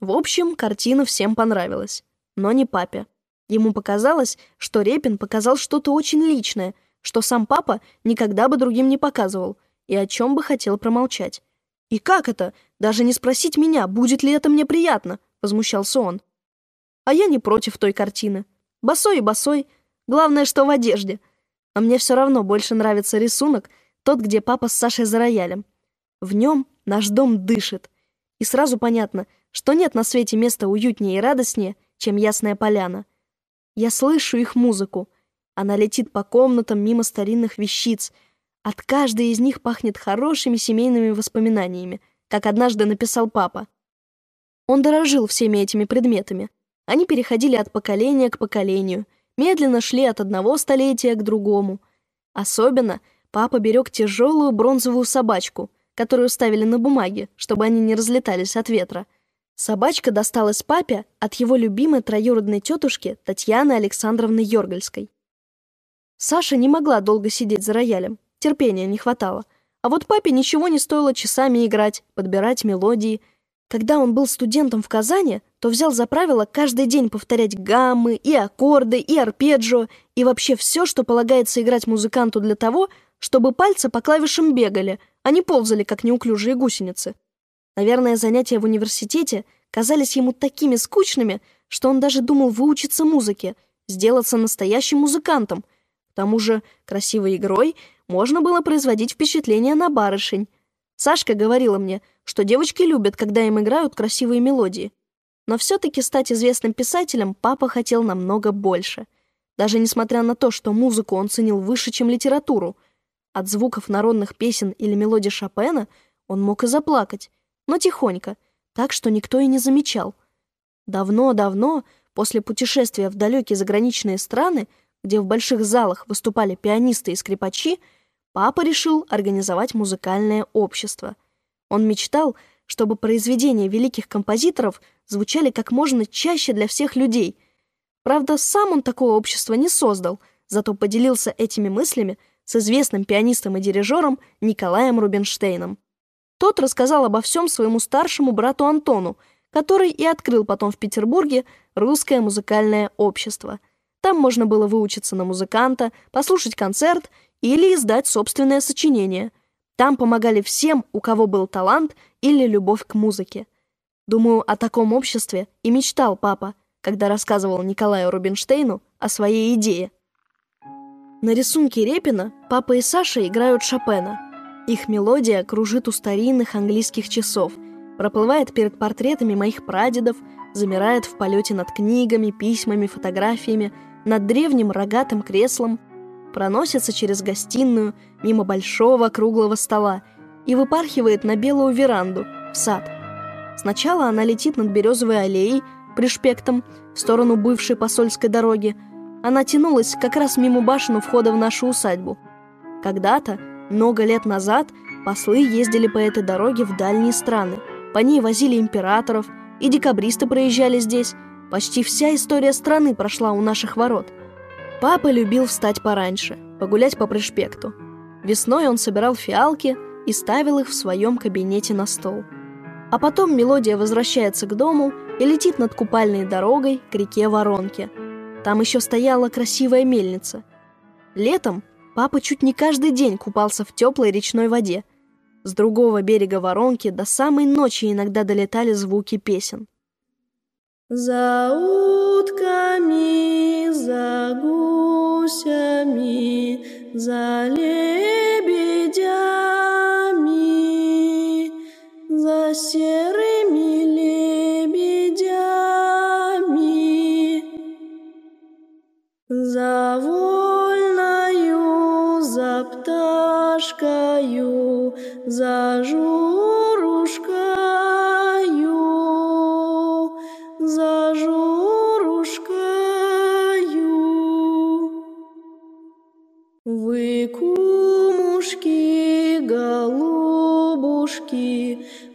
В общем, картина всем понравилась. Но не папе. Ему показалось, что Репин показал что-то очень личное, что сам папа никогда бы другим не показывал, и о чем бы хотел промолчать. «И как это? Даже не спросить меня, будет ли это мне приятно?» — возмущался он. А я не против той картины. Босой и босой. Главное, что в одежде. А мне все равно больше нравится рисунок — тот, где папа с Сашей за роялем. В нем наш дом дышит. И сразу понятно, что нет на свете места уютнее и радостнее, чем Ясная Поляна. Я слышу их музыку. Она летит по комнатам мимо старинных вещиц. От каждой из них пахнет хорошими семейными воспоминаниями, как однажды написал папа. Он дорожил всеми этими предметами. Они переходили от поколения к поколению, медленно шли от одного столетия к другому. Особенно — Папа берег тяжелую бронзовую собачку, которую ставили на бумаге, чтобы они не разлетались от ветра. Собачка досталась папе от его любимой троюродной тетушки Татьяны Александровны Йоргальской. Саша не могла долго сидеть за роялем, терпения не хватало. А вот папе ничего не стоило часами играть, подбирать мелодии. Когда он был студентом в Казани, то взял за правило каждый день повторять гаммы, и аккорды, и арпеджио, и вообще все, что полагается играть музыканту для того, чтобы пальцы по клавишам бегали, а не ползали, как неуклюжие гусеницы. Наверное, занятия в университете казались ему такими скучными, что он даже думал выучиться музыке, сделаться настоящим музыкантом. К тому же красивой игрой можно было производить впечатление на барышень. Сашка говорила мне, что девочки любят, когда им играют красивые мелодии. Но все-таки стать известным писателем папа хотел намного больше. Даже несмотря на то, что музыку он ценил выше, чем литературу — от звуков народных песен или мелодий Шопена он мог и заплакать, но тихонько, так что никто и не замечал. Давно-давно, после путешествия в далекие заграничные страны, где в больших залах выступали пианисты и скрипачи, папа решил организовать музыкальное общество. Он мечтал, чтобы произведения великих композиторов звучали как можно чаще для всех людей. Правда, сам он такое общество не создал, зато поделился этими мыслями с известным пианистом и дирижером Николаем Рубинштейном. Тот рассказал обо всем своему старшему брату Антону, который и открыл потом в Петербурге русское музыкальное общество. Там можно было выучиться на музыканта, послушать концерт или издать собственное сочинение. Там помогали всем, у кого был талант или любовь к музыке. Думаю, о таком обществе и мечтал папа, когда рассказывал Николаю Рубинштейну о своей идее. На рисунке Репина папа и Саша играют Шопена. Их мелодия кружит у старинных английских часов, проплывает перед портретами моих прадедов, замирает в полете над книгами, письмами, фотографиями, над древним рогатым креслом, проносится через гостиную, мимо большого круглого стола и выпархивает на белую веранду, в сад. Сначала она летит над березовой аллеей, пришпектом, в сторону бывшей посольской дороги, она тянулась как раз мимо башен у входа в нашу усадьбу. Когда-то, много лет назад, послы ездили по этой дороге в дальние страны. По ней возили императоров, и декабристы проезжали здесь. Почти вся история страны прошла у наших ворот. Папа любил встать пораньше, погулять по пришпекту. Весной он собирал фиалки и ставил их в своем кабинете на стол. А потом мелодия возвращается к дому и летит над купальной дорогой к реке Воронке – там еще стояла красивая мельница. Летом папа чуть не каждый день купался в теплой речной воде. С другого берега воронки до самой ночи иногда долетали звуки песен. За утками, за гусями, за лебедями, за серыми За вольною, пташкою, за журушкою, за журушкою. Вы, кумушки, голубушки,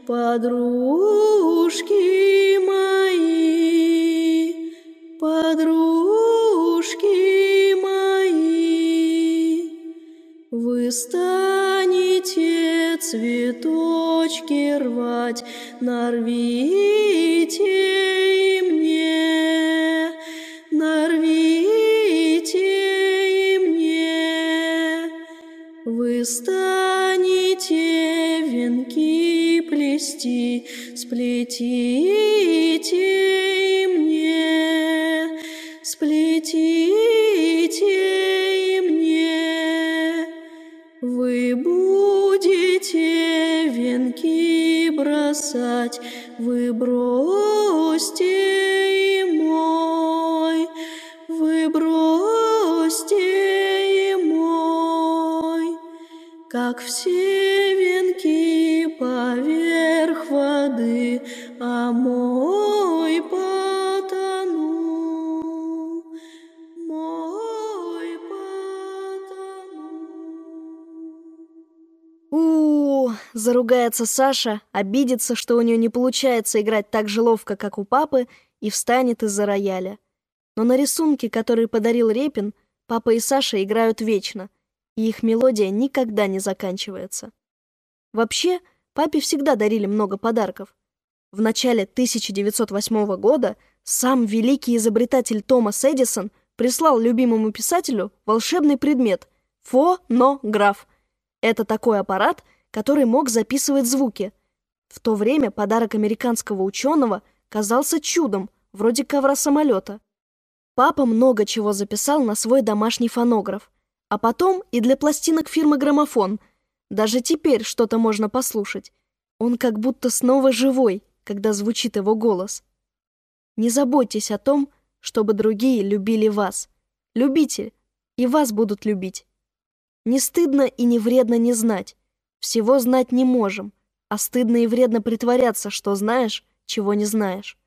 подружки мои, подружки станете цветочки рвать, нарвите и мне, нарвите и мне. Вы станете венки плести, сплетите и мне, сплетите как все венки поверх воды, а мой потонул, мой потонул. Заругается Саша, обидится, что у нее не получается играть так же ловко, как у папы, и встанет из-за рояля. Но на рисунке, который подарил Репин, папа и Саша играют вечно, и их мелодия никогда не заканчивается. Вообще, папе всегда дарили много подарков. В начале 1908 года сам великий изобретатель Томас Эдисон прислал любимому писателю волшебный предмет — фонограф. Это такой аппарат — который мог записывать звуки. В то время подарок американского ученого казался чудом, вроде ковра самолета. Папа много чего записал на свой домашний фонограф, а потом и для пластинок фирмы «Граммофон». Даже теперь что-то можно послушать. Он как будто снова живой, когда звучит его голос. Не заботьтесь о том, чтобы другие любили вас. Любите, и вас будут любить. Не стыдно и не вредно не знать. Всего знать не можем, а стыдно и вредно притворяться, что знаешь, чего не знаешь.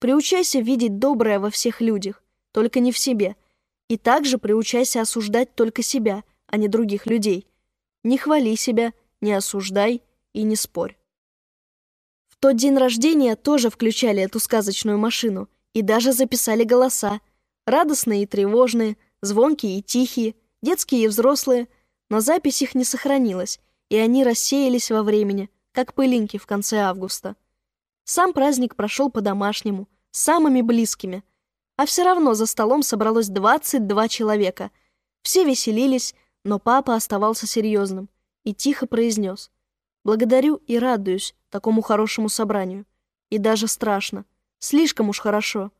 Приучайся видеть доброе во всех людях, только не в себе. И также приучайся осуждать только себя, а не других людей. Не хвали себя, не осуждай и не спорь. В тот день рождения тоже включали эту сказочную машину и даже записали голоса. Радостные и тревожные, звонкие и тихие, детские и взрослые, но запись их не сохранилась, и они рассеялись во времени, как пылинки в конце августа. Сам праздник прошел по-домашнему, с самыми близкими, а все равно за столом собралось 22 человека. Все веселились, но папа оставался серьезным и тихо произнес «Благодарю и радуюсь такому хорошему собранию. И даже страшно. Слишком уж хорошо.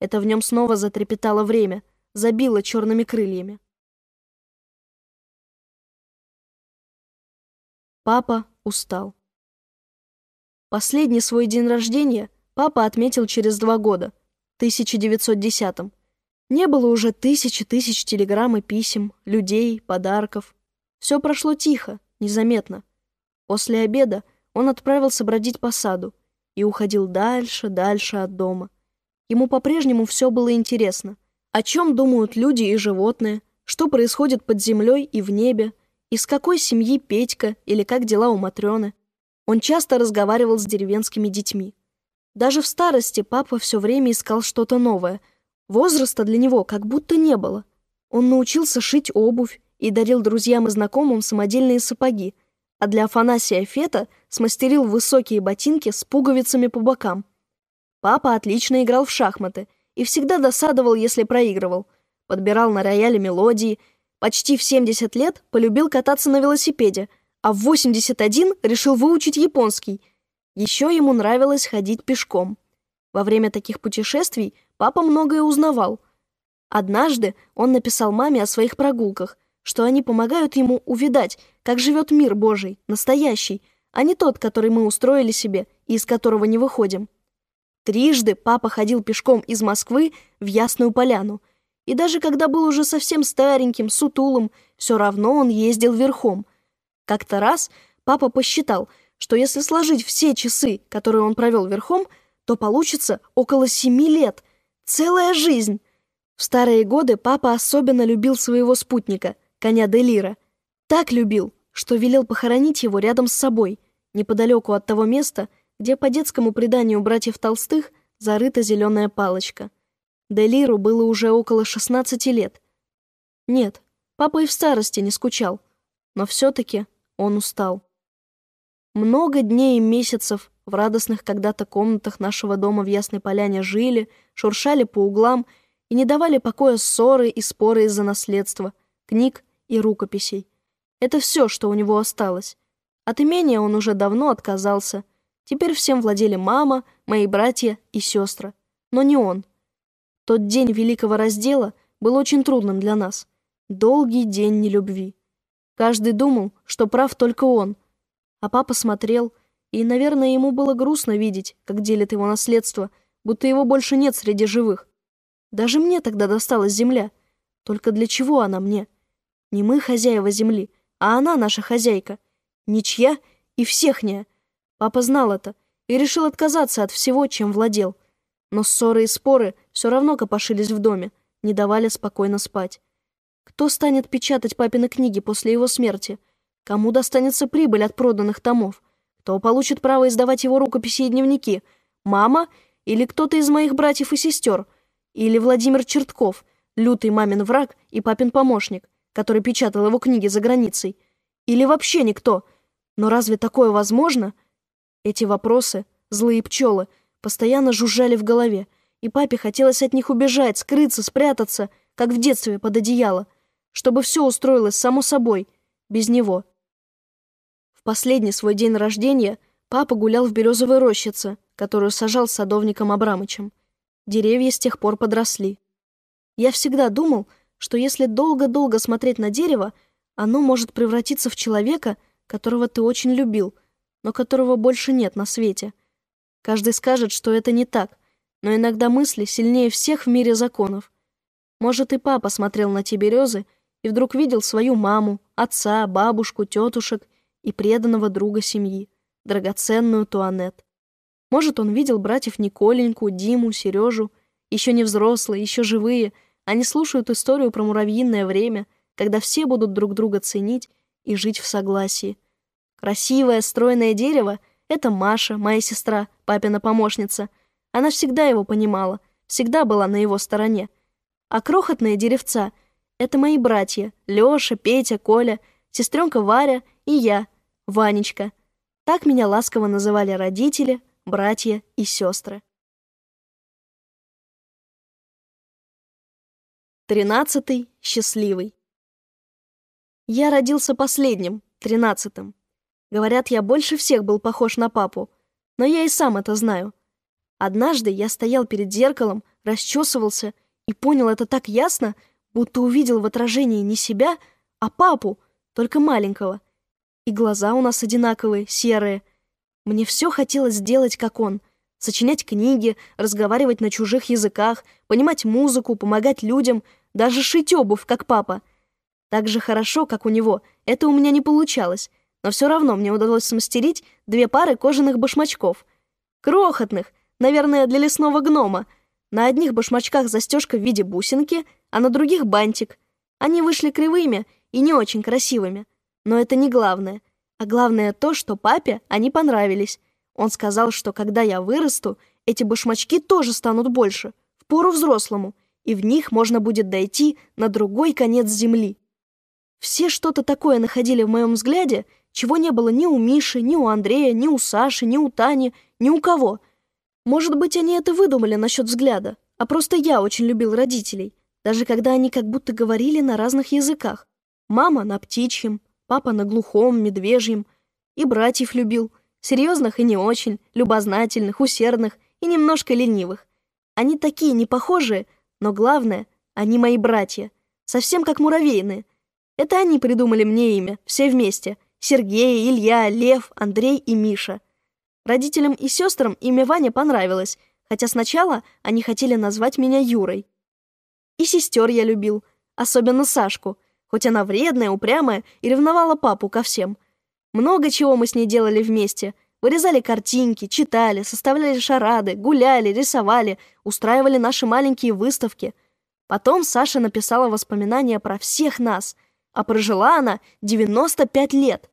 Это в нем снова затрепетало время, забило черными крыльями. Папа устал. Последний свой день рождения папа отметил через два года, 1910-м. Не было уже тысячи тысяч телеграмм и писем, людей, подарков. Все прошло тихо, незаметно. После обеда он отправился бродить по саду и уходил дальше, дальше от дома. Ему по-прежнему все было интересно. О чем думают люди и животные, что происходит под землей и в небе, из какой семьи Петька или как дела у Матрёны. Он часто разговаривал с деревенскими детьми. Даже в старости папа все время искал что-то новое — Возраста для него как будто не было. Он научился шить обувь и дарил друзьям и знакомым самодельные сапоги, а для Афанасия Фета смастерил высокие ботинки с пуговицами по бокам. Папа отлично играл в шахматы и всегда досадовал, если проигрывал. Подбирал на рояле мелодии, почти в 70 лет полюбил кататься на велосипеде, а в 81 решил выучить японский. Еще ему нравилось ходить пешком. Во время таких путешествий папа многое узнавал. Однажды он написал маме о своих прогулках, что они помогают ему увидать, как живет мир Божий, настоящий, а не тот, который мы устроили себе и из которого не выходим. Трижды папа ходил пешком из Москвы в Ясную Поляну, и даже когда был уже совсем стареньким, сутулым, все равно он ездил верхом. Как-то раз папа посчитал, что если сложить все часы, которые он провел верхом, то получится около семи лет. Целая жизнь. В старые годы папа особенно любил своего спутника, коня Делира. Так любил, что велел похоронить его рядом с собой, неподалеку от того места, где по детскому преданию братьев Толстых зарыта зеленая палочка. Делиру было уже около 16 лет. Нет, папа и в старости не скучал, но все-таки он устал. Много дней и месяцев в радостных когда-то комнатах нашего дома в Ясной Поляне жили, шуршали по углам и не давали покоя ссоры и споры из-за наследства, книг и рукописей. Это все, что у него осталось. От имения он уже давно отказался. Теперь всем владели мама, мои братья и сестры. Но не он. Тот день великого раздела был очень трудным для нас. Долгий день нелюбви. Каждый думал, что прав только он. А папа смотрел — и, наверное, ему было грустно видеть, как делит его наследство, будто его больше нет среди живых. Даже мне тогда досталась земля. Только для чего она мне? Не мы хозяева земли, а она наша хозяйка. Ничья и всехняя. Папа знал это и решил отказаться от всего, чем владел. Но ссоры и споры все равно копошились в доме, не давали спокойно спать. Кто станет печатать папины книги после его смерти? Кому достанется прибыль от проданных томов? Кто получит право издавать его рукописи и дневники? Мама или кто-то из моих братьев и сестер? Или Владимир Чертков, лютый мамин враг и папин помощник, который печатал его книги за границей? Или вообще никто? Но разве такое возможно? Эти вопросы, злые пчелы, постоянно жужжали в голове, и папе хотелось от них убежать, скрыться, спрятаться, как в детстве под одеяло, чтобы все устроилось само собой, без него последний свой день рождения папа гулял в березовой рощице, которую сажал садовником Абрамычем. Деревья с тех пор подросли. Я всегда думал, что если долго-долго смотреть на дерево, оно может превратиться в человека, которого ты очень любил, но которого больше нет на свете. Каждый скажет, что это не так, но иногда мысли сильнее всех в мире законов. Может, и папа смотрел на те березы и вдруг видел свою маму, отца, бабушку, тетушек и преданного друга семьи, драгоценную Туанет. Может, он видел братьев Николеньку, Диму, Сережу, еще не взрослые, еще живые, они слушают историю про муравьиное время, когда все будут друг друга ценить и жить в согласии. Красивое, стройное дерево — это Маша, моя сестра, папина помощница. Она всегда его понимала, всегда была на его стороне. А крохотные деревца — это мои братья — Лёша, Петя, Коля, сестренка Варя и я — Ванечка. Так меня ласково называли родители, братья и сестры. Тринадцатый, счастливый. Я родился последним, тринадцатым. Говорят, я больше всех был похож на папу, но я и сам это знаю. Однажды я стоял перед зеркалом, расчесывался и понял это так ясно, будто увидел в отражении не себя, а папу, только маленького. И глаза у нас одинаковые, серые. Мне все хотелось сделать, как он. Сочинять книги, разговаривать на чужих языках, понимать музыку, помогать людям, даже шить обувь, как папа. Так же хорошо, как у него, это у меня не получалось, но все равно мне удалось смастерить две пары кожаных башмачков. Крохотных, наверное, для лесного гнома. На одних башмачках застежка в виде бусинки, а на других бантик. Они вышли кривыми и не очень красивыми. Но это не главное. А главное то, что папе они понравились. Он сказал, что когда я вырасту, эти башмачки тоже станут больше, в пору взрослому, и в них можно будет дойти на другой конец земли. Все что-то такое находили в моем взгляде, чего не было ни у Миши, ни у Андрея, ни у Саши, ни у Тани, ни у кого. Может быть, они это выдумали насчет взгляда, а просто я очень любил родителей, даже когда они как будто говорили на разных языках. Мама на птичьем, папа на глухом, медвежьем. И братьев любил, серьезных и не очень, любознательных, усердных и немножко ленивых. Они такие непохожие, но главное, они мои братья, совсем как муравейные — это они придумали мне имя, все вместе. Сергей, Илья, Лев, Андрей и Миша. Родителям и сестрам имя Ваня понравилось, хотя сначала они хотели назвать меня Юрой. И сестер я любил, особенно Сашку, хоть она вредная, упрямая и ревновала папу ко всем. Много чего мы с ней делали вместе. Вырезали картинки, читали, составляли шарады, гуляли, рисовали, устраивали наши маленькие выставки. Потом Саша написала воспоминания про всех нас — а прожила она 95 лет.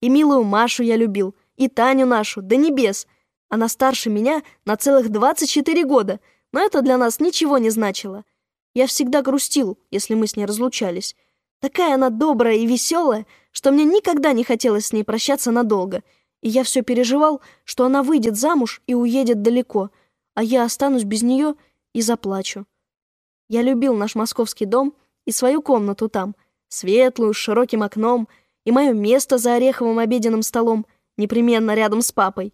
И милую Машу я любил, и Таню нашу, до небес. Она старше меня на целых 24 года, но это для нас ничего не значило. Я всегда грустил, если мы с ней разлучались. Такая она добрая и веселая, что мне никогда не хотелось с ней прощаться надолго, и я все переживал, что она выйдет замуж и уедет далеко, а я останусь без нее и заплачу. Я любил наш московский дом и свою комнату там — светлую, с широким окном, и мое место за ореховым обеденным столом, непременно рядом с папой.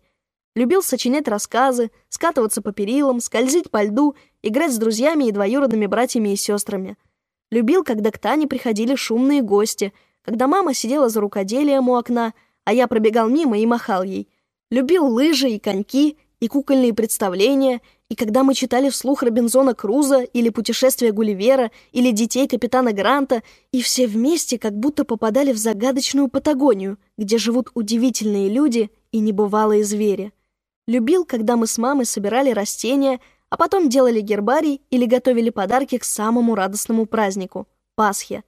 Любил сочинять рассказы, скатываться по перилам, скользить по льду, играть с друзьями и двоюродными братьями и сестрами. Любил, когда к Тане приходили шумные гости, когда мама сидела за рукоделием у окна, а я пробегал мимо и махал ей. Любил лыжи и коньки, и кукольные представления, и когда мы читали вслух Робинзона Круза или «Путешествие Гулливера» или «Детей капитана Гранта», и все вместе как будто попадали в загадочную Патагонию, где живут удивительные люди и небывалые звери. Любил, когда мы с мамой собирали растения, а потом делали гербарий или готовили подарки к самому радостному празднику — Пасхе.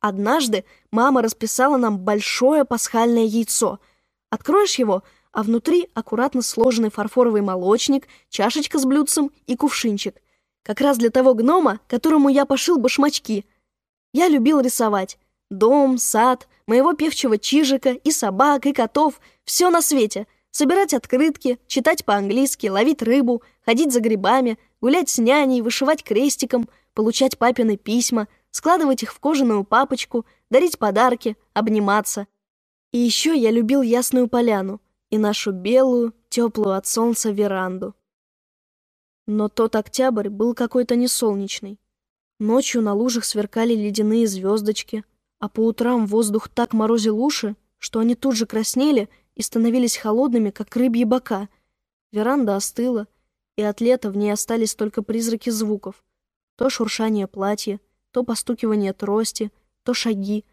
Однажды мама расписала нам большое пасхальное яйцо. Откроешь его — а внутри аккуратно сложенный фарфоровый молочник, чашечка с блюдцем и кувшинчик. Как раз для того гнома, которому я пошил башмачки. Я любил рисовать. Дом, сад, моего певчего чижика, и собак, и котов, все на свете. Собирать открытки, читать по-английски, ловить рыбу, ходить за грибами, гулять с няней, вышивать крестиком, получать папины письма, складывать их в кожаную папочку, дарить подарки, обниматься. И еще я любил Ясную Поляну, и нашу белую, теплую от солнца веранду. Но тот октябрь был какой-то несолнечный. Ночью на лужах сверкали ледяные звездочки, а по утрам воздух так морозил уши, что они тут же краснели и становились холодными, как рыбьи бока. Веранда остыла, и от лета в ней остались только призраки звуков. То шуршание платья, то постукивание трости, то шаги,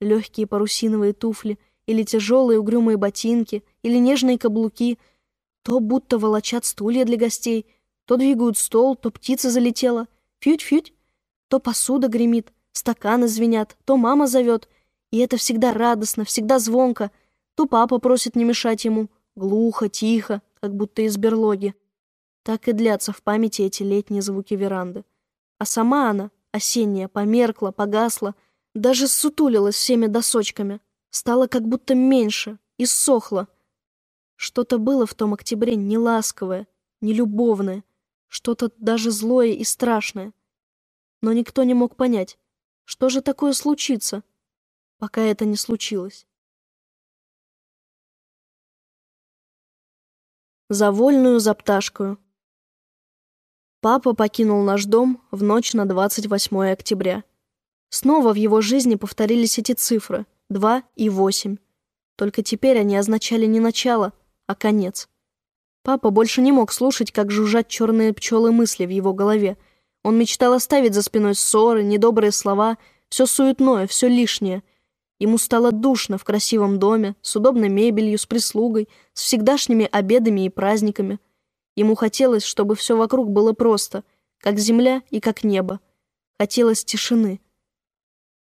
легкие парусиновые туфли — или тяжелые угрюмые ботинки, или нежные каблуки, то будто волочат стулья для гостей, то двигают стол, то птица залетела, фють-фють, то посуда гремит, стаканы звенят, то мама зовет, и это всегда радостно, всегда звонко, то папа просит не мешать ему, глухо, тихо, как будто из берлоги. Так и длятся в памяти эти летние звуки веранды. А сама она, осенняя, померкла, погасла, даже сутулилась всеми досочками — стало как будто меньше, и иссохло. Что-то было в том октябре неласковое, нелюбовное, что-то даже злое и страшное. Но никто не мог понять, что же такое случится, пока это не случилось. За вольную, за пташкою. Папа покинул наш дом в ночь на 28 октября. Снова в его жизни повторились эти цифры — 2 и 8. Только теперь они означали не начало, а конец. Папа больше не мог слушать, как жужжат черные пчелы мысли в его голове. Он мечтал оставить за спиной ссоры, недобрые слова, все суетное, все лишнее. Ему стало душно в красивом доме, с удобной мебелью, с прислугой, с всегдашними обедами и праздниками — Ему хотелось, чтобы все вокруг было просто, как земля и как небо. Хотелось тишины.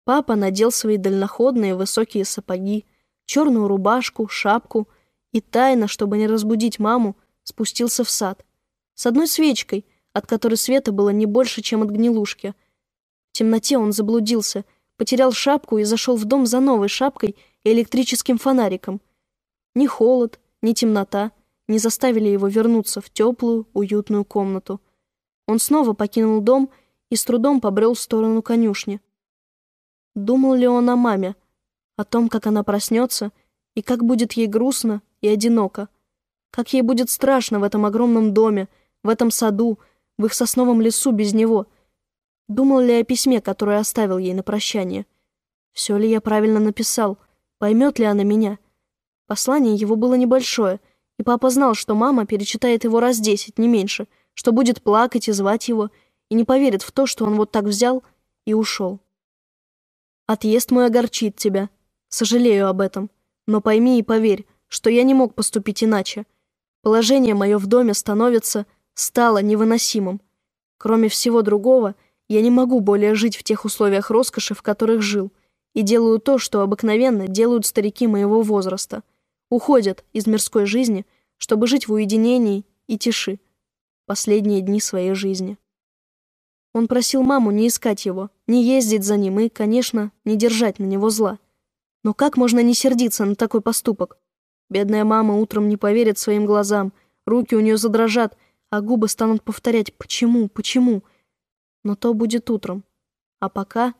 Папа надел свои дальноходные высокие сапоги, черную рубашку, шапку и тайно, чтобы не разбудить маму, спустился в сад. С одной свечкой, от которой света было не больше, чем от гнилушки. В темноте он заблудился, потерял шапку и зашел в дом за новой шапкой и электрическим фонариком. Ни холод, ни темнота — не заставили его вернуться в теплую, уютную комнату. Он снова покинул дом и с трудом побрел в сторону конюшни. Думал ли он о маме, о том, как она проснется, и как будет ей грустно и одиноко, как ей будет страшно в этом огромном доме, в этом саду, в их сосновом лесу без него. Думал ли о письме, которое оставил ей на прощание? Все ли я правильно написал? Поймет ли она меня? Послание его было небольшое — и папа знал, что мама перечитает его раз десять, не меньше, что будет плакать и звать его, и не поверит в то, что он вот так взял и ушел. Отъезд мой огорчит тебя. Сожалею об этом. Но пойми и поверь, что я не мог поступить иначе. Положение мое в доме становится, стало невыносимым. Кроме всего другого, я не могу более жить в тех условиях роскоши, в которых жил, и делаю то, что обыкновенно делают старики моего возраста — уходят из мирской жизни, чтобы жить в уединении и тиши последние дни своей жизни. Он просил маму не искать его, не ездить за ним и, конечно, не держать на него зла. Но как можно не сердиться на такой поступок? Бедная мама утром не поверит своим глазам, руки у нее задрожат, а губы станут повторять «почему, почему?». Но то будет утром. А пока...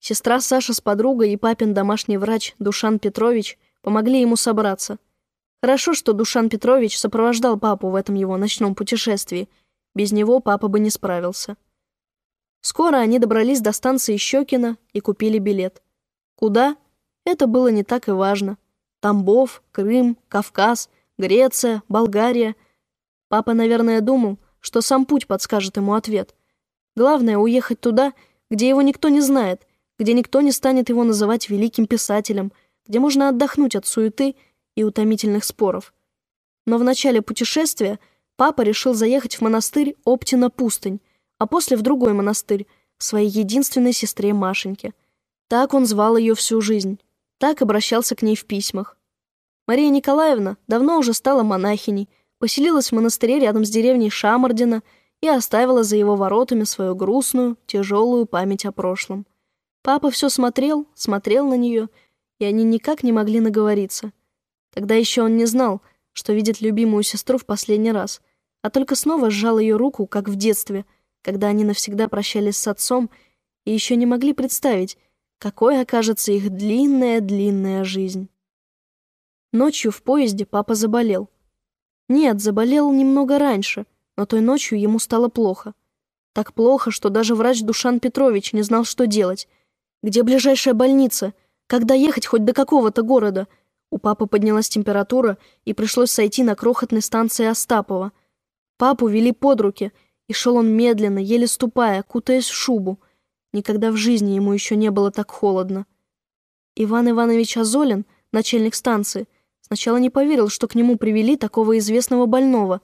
Сестра Саша с подругой и папин домашний врач Душан Петрович помогли ему собраться. Хорошо, что Душан Петрович сопровождал папу в этом его ночном путешествии. Без него папа бы не справился. Скоро они добрались до станции Щекина и купили билет. Куда? Это было не так и важно. Тамбов, Крым, Кавказ, Греция, Болгария. Папа, наверное, думал, что сам путь подскажет ему ответ. Главное — уехать туда, где его никто не знает, где никто не станет его называть великим писателем — где можно отдохнуть от суеты и утомительных споров. Но в начале путешествия папа решил заехать в монастырь Оптина-Пустынь, а после в другой монастырь, к своей единственной сестре Машеньке. Так он звал ее всю жизнь, так обращался к ней в письмах. Мария Николаевна давно уже стала монахиней, поселилась в монастыре рядом с деревней Шамардина и оставила за его воротами свою грустную, тяжелую память о прошлом. Папа все смотрел, смотрел на нее — и они никак не могли наговориться. Тогда еще он не знал, что видит любимую сестру в последний раз, а только снова сжал ее руку, как в детстве, когда они навсегда прощались с отцом и еще не могли представить, какой окажется их длинная-длинная жизнь. Ночью в поезде папа заболел. Нет, заболел немного раньше, но той ночью ему стало плохо. Так плохо, что даже врач Душан Петрович не знал, что делать. Где ближайшая больница — когда ехать хоть до какого-то города? У папы поднялась температура, и пришлось сойти на крохотной станции Остапова. Папу вели под руки, и шел он медленно, еле ступая, кутаясь в шубу. Никогда в жизни ему еще не было так холодно. Иван Иванович Азолин, начальник станции, сначала не поверил, что к нему привели такого известного больного.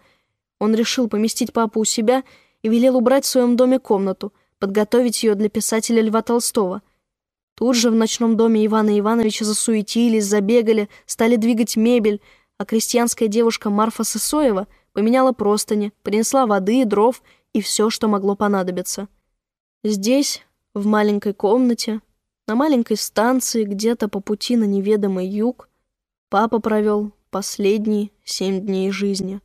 Он решил поместить папу у себя и велел убрать в своем доме комнату, подготовить ее для писателя Льва Толстого — Тут же в ночном доме Ивана Ивановича засуетились, забегали, стали двигать мебель, а крестьянская девушка Марфа Сысоева поменяла простыни, принесла воды, дров и все, что могло понадобиться. Здесь, в маленькой комнате, на маленькой станции, где-то по пути на неведомый юг, папа провел последние семь дней жизни.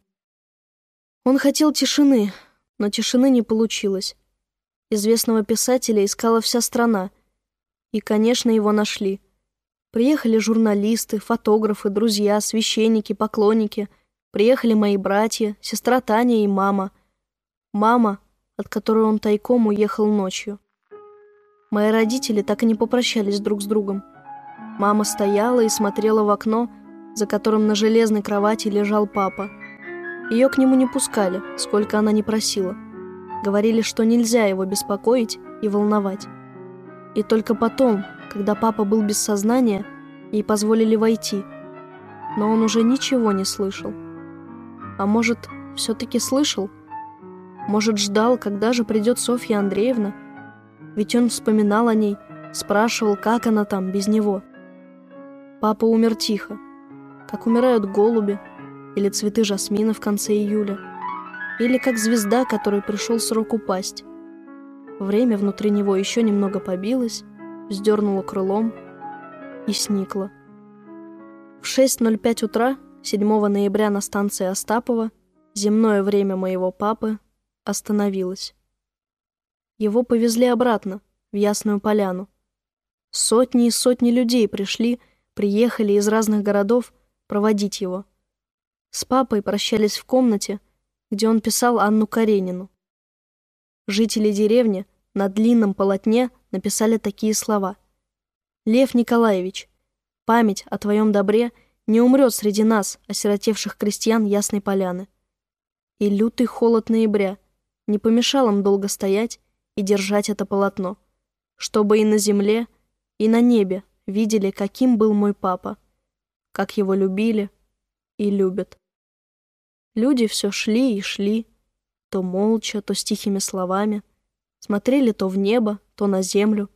Он хотел тишины, но тишины не получилось. Известного писателя искала вся страна — и, конечно, его нашли. Приехали журналисты, фотографы, друзья, священники, поклонники. Приехали мои братья, сестра Таня и мама. Мама, от которой он тайком уехал ночью. Мои родители так и не попрощались друг с другом. Мама стояла и смотрела в окно, за которым на железной кровати лежал папа. Ее к нему не пускали, сколько она не просила. Говорили, что нельзя его беспокоить и волновать. И только потом, когда папа был без сознания, ей позволили войти. Но он уже ничего не слышал. А может, все-таки слышал? Может, ждал, когда же придет Софья Андреевна? Ведь он вспоминал о ней, спрашивал, как она там без него. Папа умер тихо, как умирают голуби или цветы жасмина в конце июля, или как звезда, которой пришел срок упасть. Время внутри него еще немного побилось, вздернуло крылом и сникло. В 6.05 утра 7 ноября на станции Остапова земное время моего папы остановилось. Его повезли обратно, в Ясную Поляну. Сотни и сотни людей пришли, приехали из разных городов проводить его. С папой прощались в комнате, где он писал Анну Каренину. Жители деревни на длинном полотне написали такие слова. «Лев Николаевич, память о твоем добре не умрет среди нас, осиротевших крестьян Ясной Поляны». И лютый холод ноября не помешал им долго стоять и держать это полотно, чтобы и на земле, и на небе видели, каким был мой папа, как его любили и любят. Люди все шли и шли, то молча, то с тихими словами, смотрели то в небо, то на землю,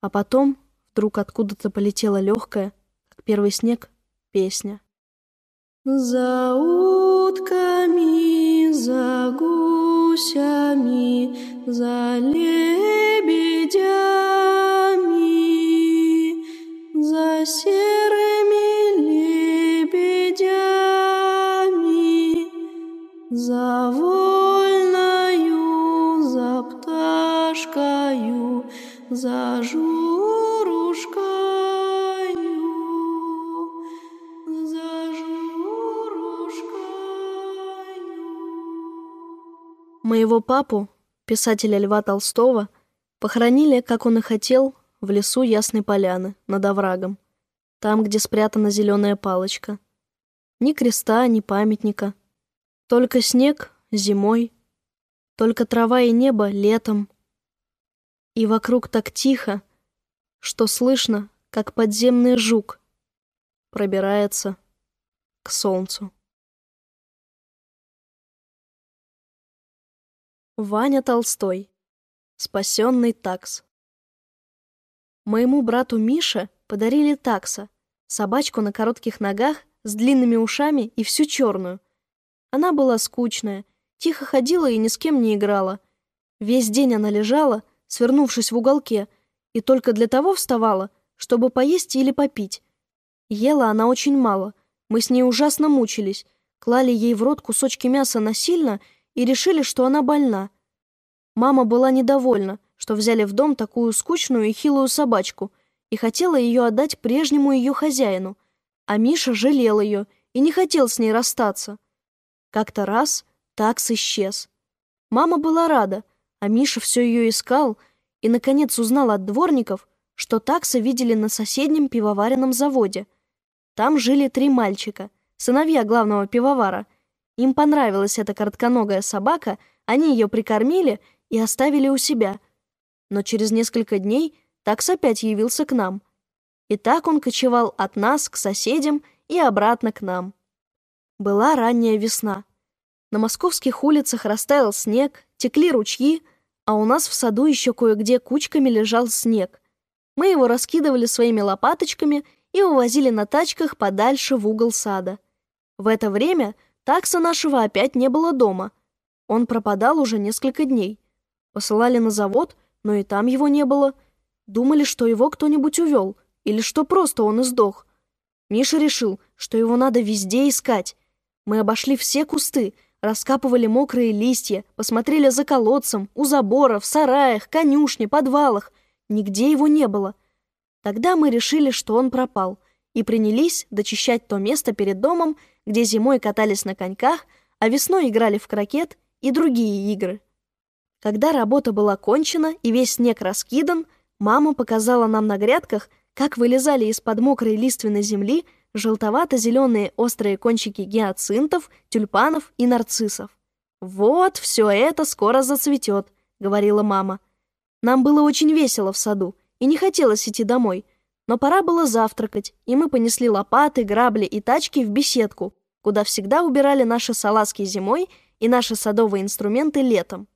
а потом вдруг откуда-то полетела легкая, как первый снег, песня. За утками, за гусями, за лебедями, за серыми за вольною, за пташкою, за журушкою, за журушкою. Моего папу, писателя Льва Толстого, похоронили, как он и хотел, в лесу Ясной Поляны, над оврагом, там, где спрятана зеленая палочка. Ни креста, ни памятника. Только снег зимой, только трава и небо летом. И вокруг так тихо, что слышно, как подземный жук пробирается к солнцу. Ваня Толстой. Спасенный такс. Моему брату Мише подарили такса, собачку на коротких ногах с длинными ушами и всю черную. Она была скучная, тихо ходила и ни с кем не играла. Весь день она лежала, свернувшись в уголке, и только для того вставала, чтобы поесть или попить. Ела она очень мало, мы с ней ужасно мучились, клали ей в рот кусочки мяса насильно и решили, что она больна. Мама была недовольна, что взяли в дом такую скучную и хилую собачку и хотела ее отдать прежнему ее хозяину, а Миша жалел ее и не хотел с ней расстаться. Как-то раз такс исчез. Мама была рада, а Миша все ее искал и, наконец, узнал от дворников, что такса видели на соседнем пивоваренном заводе. Там жили три мальчика, сыновья главного пивовара. Им понравилась эта коротконогая собака, они ее прикормили и оставили у себя. Но через несколько дней такс опять явился к нам. И так он кочевал от нас к соседям и обратно к нам. Была ранняя весна. На московских улицах растаял снег, текли ручьи, а у нас в саду еще кое-где кучками лежал снег. Мы его раскидывали своими лопаточками и увозили на тачках подальше в угол сада. В это время такса нашего опять не было дома. Он пропадал уже несколько дней. Посылали на завод, но и там его не было. Думали, что его кто-нибудь увел, или что просто он издох. Миша решил, что его надо везде искать. Мы обошли все кусты, раскапывали мокрые листья, посмотрели за колодцем, у забора, в сараях, конюшне, подвалах. Нигде его не было. Тогда мы решили, что он пропал, и принялись дочищать то место перед домом, где зимой катались на коньках, а весной играли в крокет и другие игры. Когда работа была кончена и весь снег раскидан, мама показала нам на грядках, как вылезали из-под мокрой лиственной земли желтовато-зеленые острые кончики гиацинтов, тюльпанов и нарциссов. «Вот, все это скоро зацветет», — говорила мама. Нам было очень весело в саду, и не хотелось идти домой. Но пора было завтракать, и мы понесли лопаты, грабли и тачки в беседку, куда всегда убирали наши салазки зимой и наши садовые инструменты летом.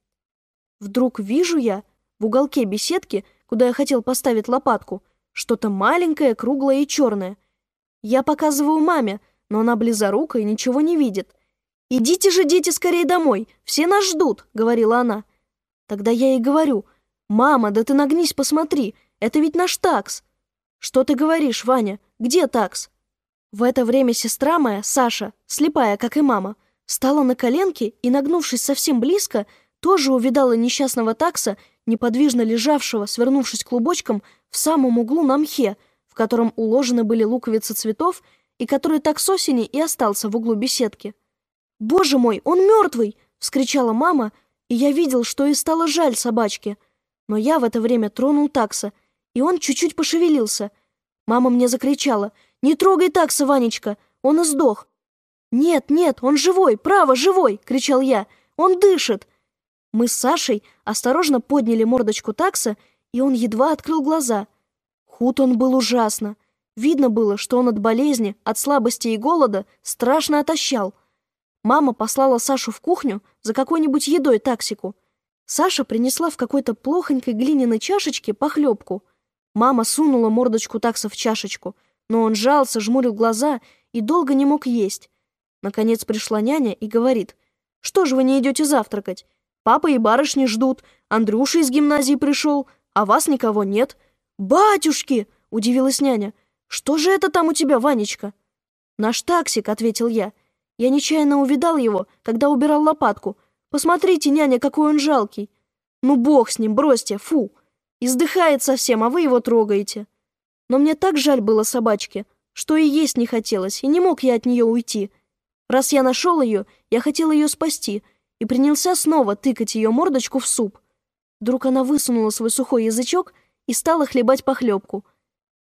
Вдруг вижу я в уголке беседки, куда я хотел поставить лопатку, что-то маленькое, круглое и черное — я показываю маме, но она близорука и ничего не видит. «Идите же, дети, скорее домой, все нас ждут», — говорила она. Тогда я ей говорю, «Мама, да ты нагнись, посмотри, это ведь наш такс». «Что ты говоришь, Ваня? Где такс?» В это время сестра моя, Саша, слепая, как и мама, стала на коленки и, нагнувшись совсем близко, тоже увидала несчастного такса, неподвижно лежавшего, свернувшись клубочком, в самом углу на мхе — котором уложены были луковицы цветов и который так с осени и остался в углу беседки. «Боже мой, он мертвый!» — вскричала мама, и я видел, что и стало жаль собачке. Но я в это время тронул такса, и он чуть-чуть пошевелился. Мама мне закричала, «Не трогай такса, Ванечка, он издох!» «Нет, нет, он живой, право, живой!» — кричал я. «Он дышит!» Мы с Сашей осторожно подняли мордочку такса, и он едва открыл глаза — Худ он был ужасно. Видно было, что он от болезни, от слабости и голода страшно отощал. Мама послала Сашу в кухню за какой-нибудь едой таксику. Саша принесла в какой-то плохонькой глиняной чашечке похлебку. Мама сунула мордочку такса в чашечку, но он жался, жмурил глаза и долго не мог есть. Наконец пришла няня и говорит, «Что же вы не идете завтракать? Папа и барышни ждут, Андрюша из гимназии пришел, а вас никого нет». «Батюшки!» — удивилась няня. «Что же это там у тебя, Ванечка?» «Наш таксик», — ответил я. «Я нечаянно увидал его, когда убирал лопатку. Посмотрите, няня, какой он жалкий!» «Ну, бог с ним, бросьте, фу! Издыхает совсем, а вы его трогаете!» Но мне так жаль было собачки, что и есть не хотелось, и не мог я от нее уйти. Раз я нашел ее, я хотел ее спасти, и принялся снова тыкать ее мордочку в суп. Вдруг она высунула свой сухой язычок — и стала хлебать похлебку.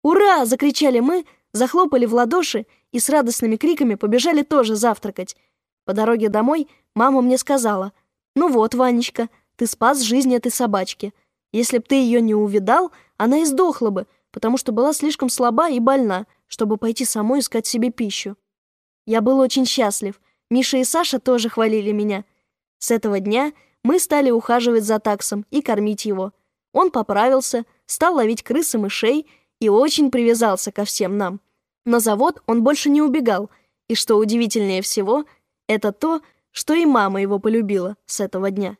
«Ура!» — закричали мы, захлопали в ладоши и с радостными криками побежали тоже завтракать. По дороге домой мама мне сказала, «Ну вот, Ванечка, ты спас жизнь этой собачки. Если б ты ее не увидал, она и сдохла бы, потому что была слишком слаба и больна, чтобы пойти самой искать себе пищу». Я был очень счастлив. Миша и Саша тоже хвалили меня. С этого дня мы стали ухаживать за таксом и кормить его. Он поправился, стал ловить крыс и мышей и очень привязался ко всем нам. На завод он больше не убегал, и что удивительнее всего, это то, что и мама его полюбила с этого дня.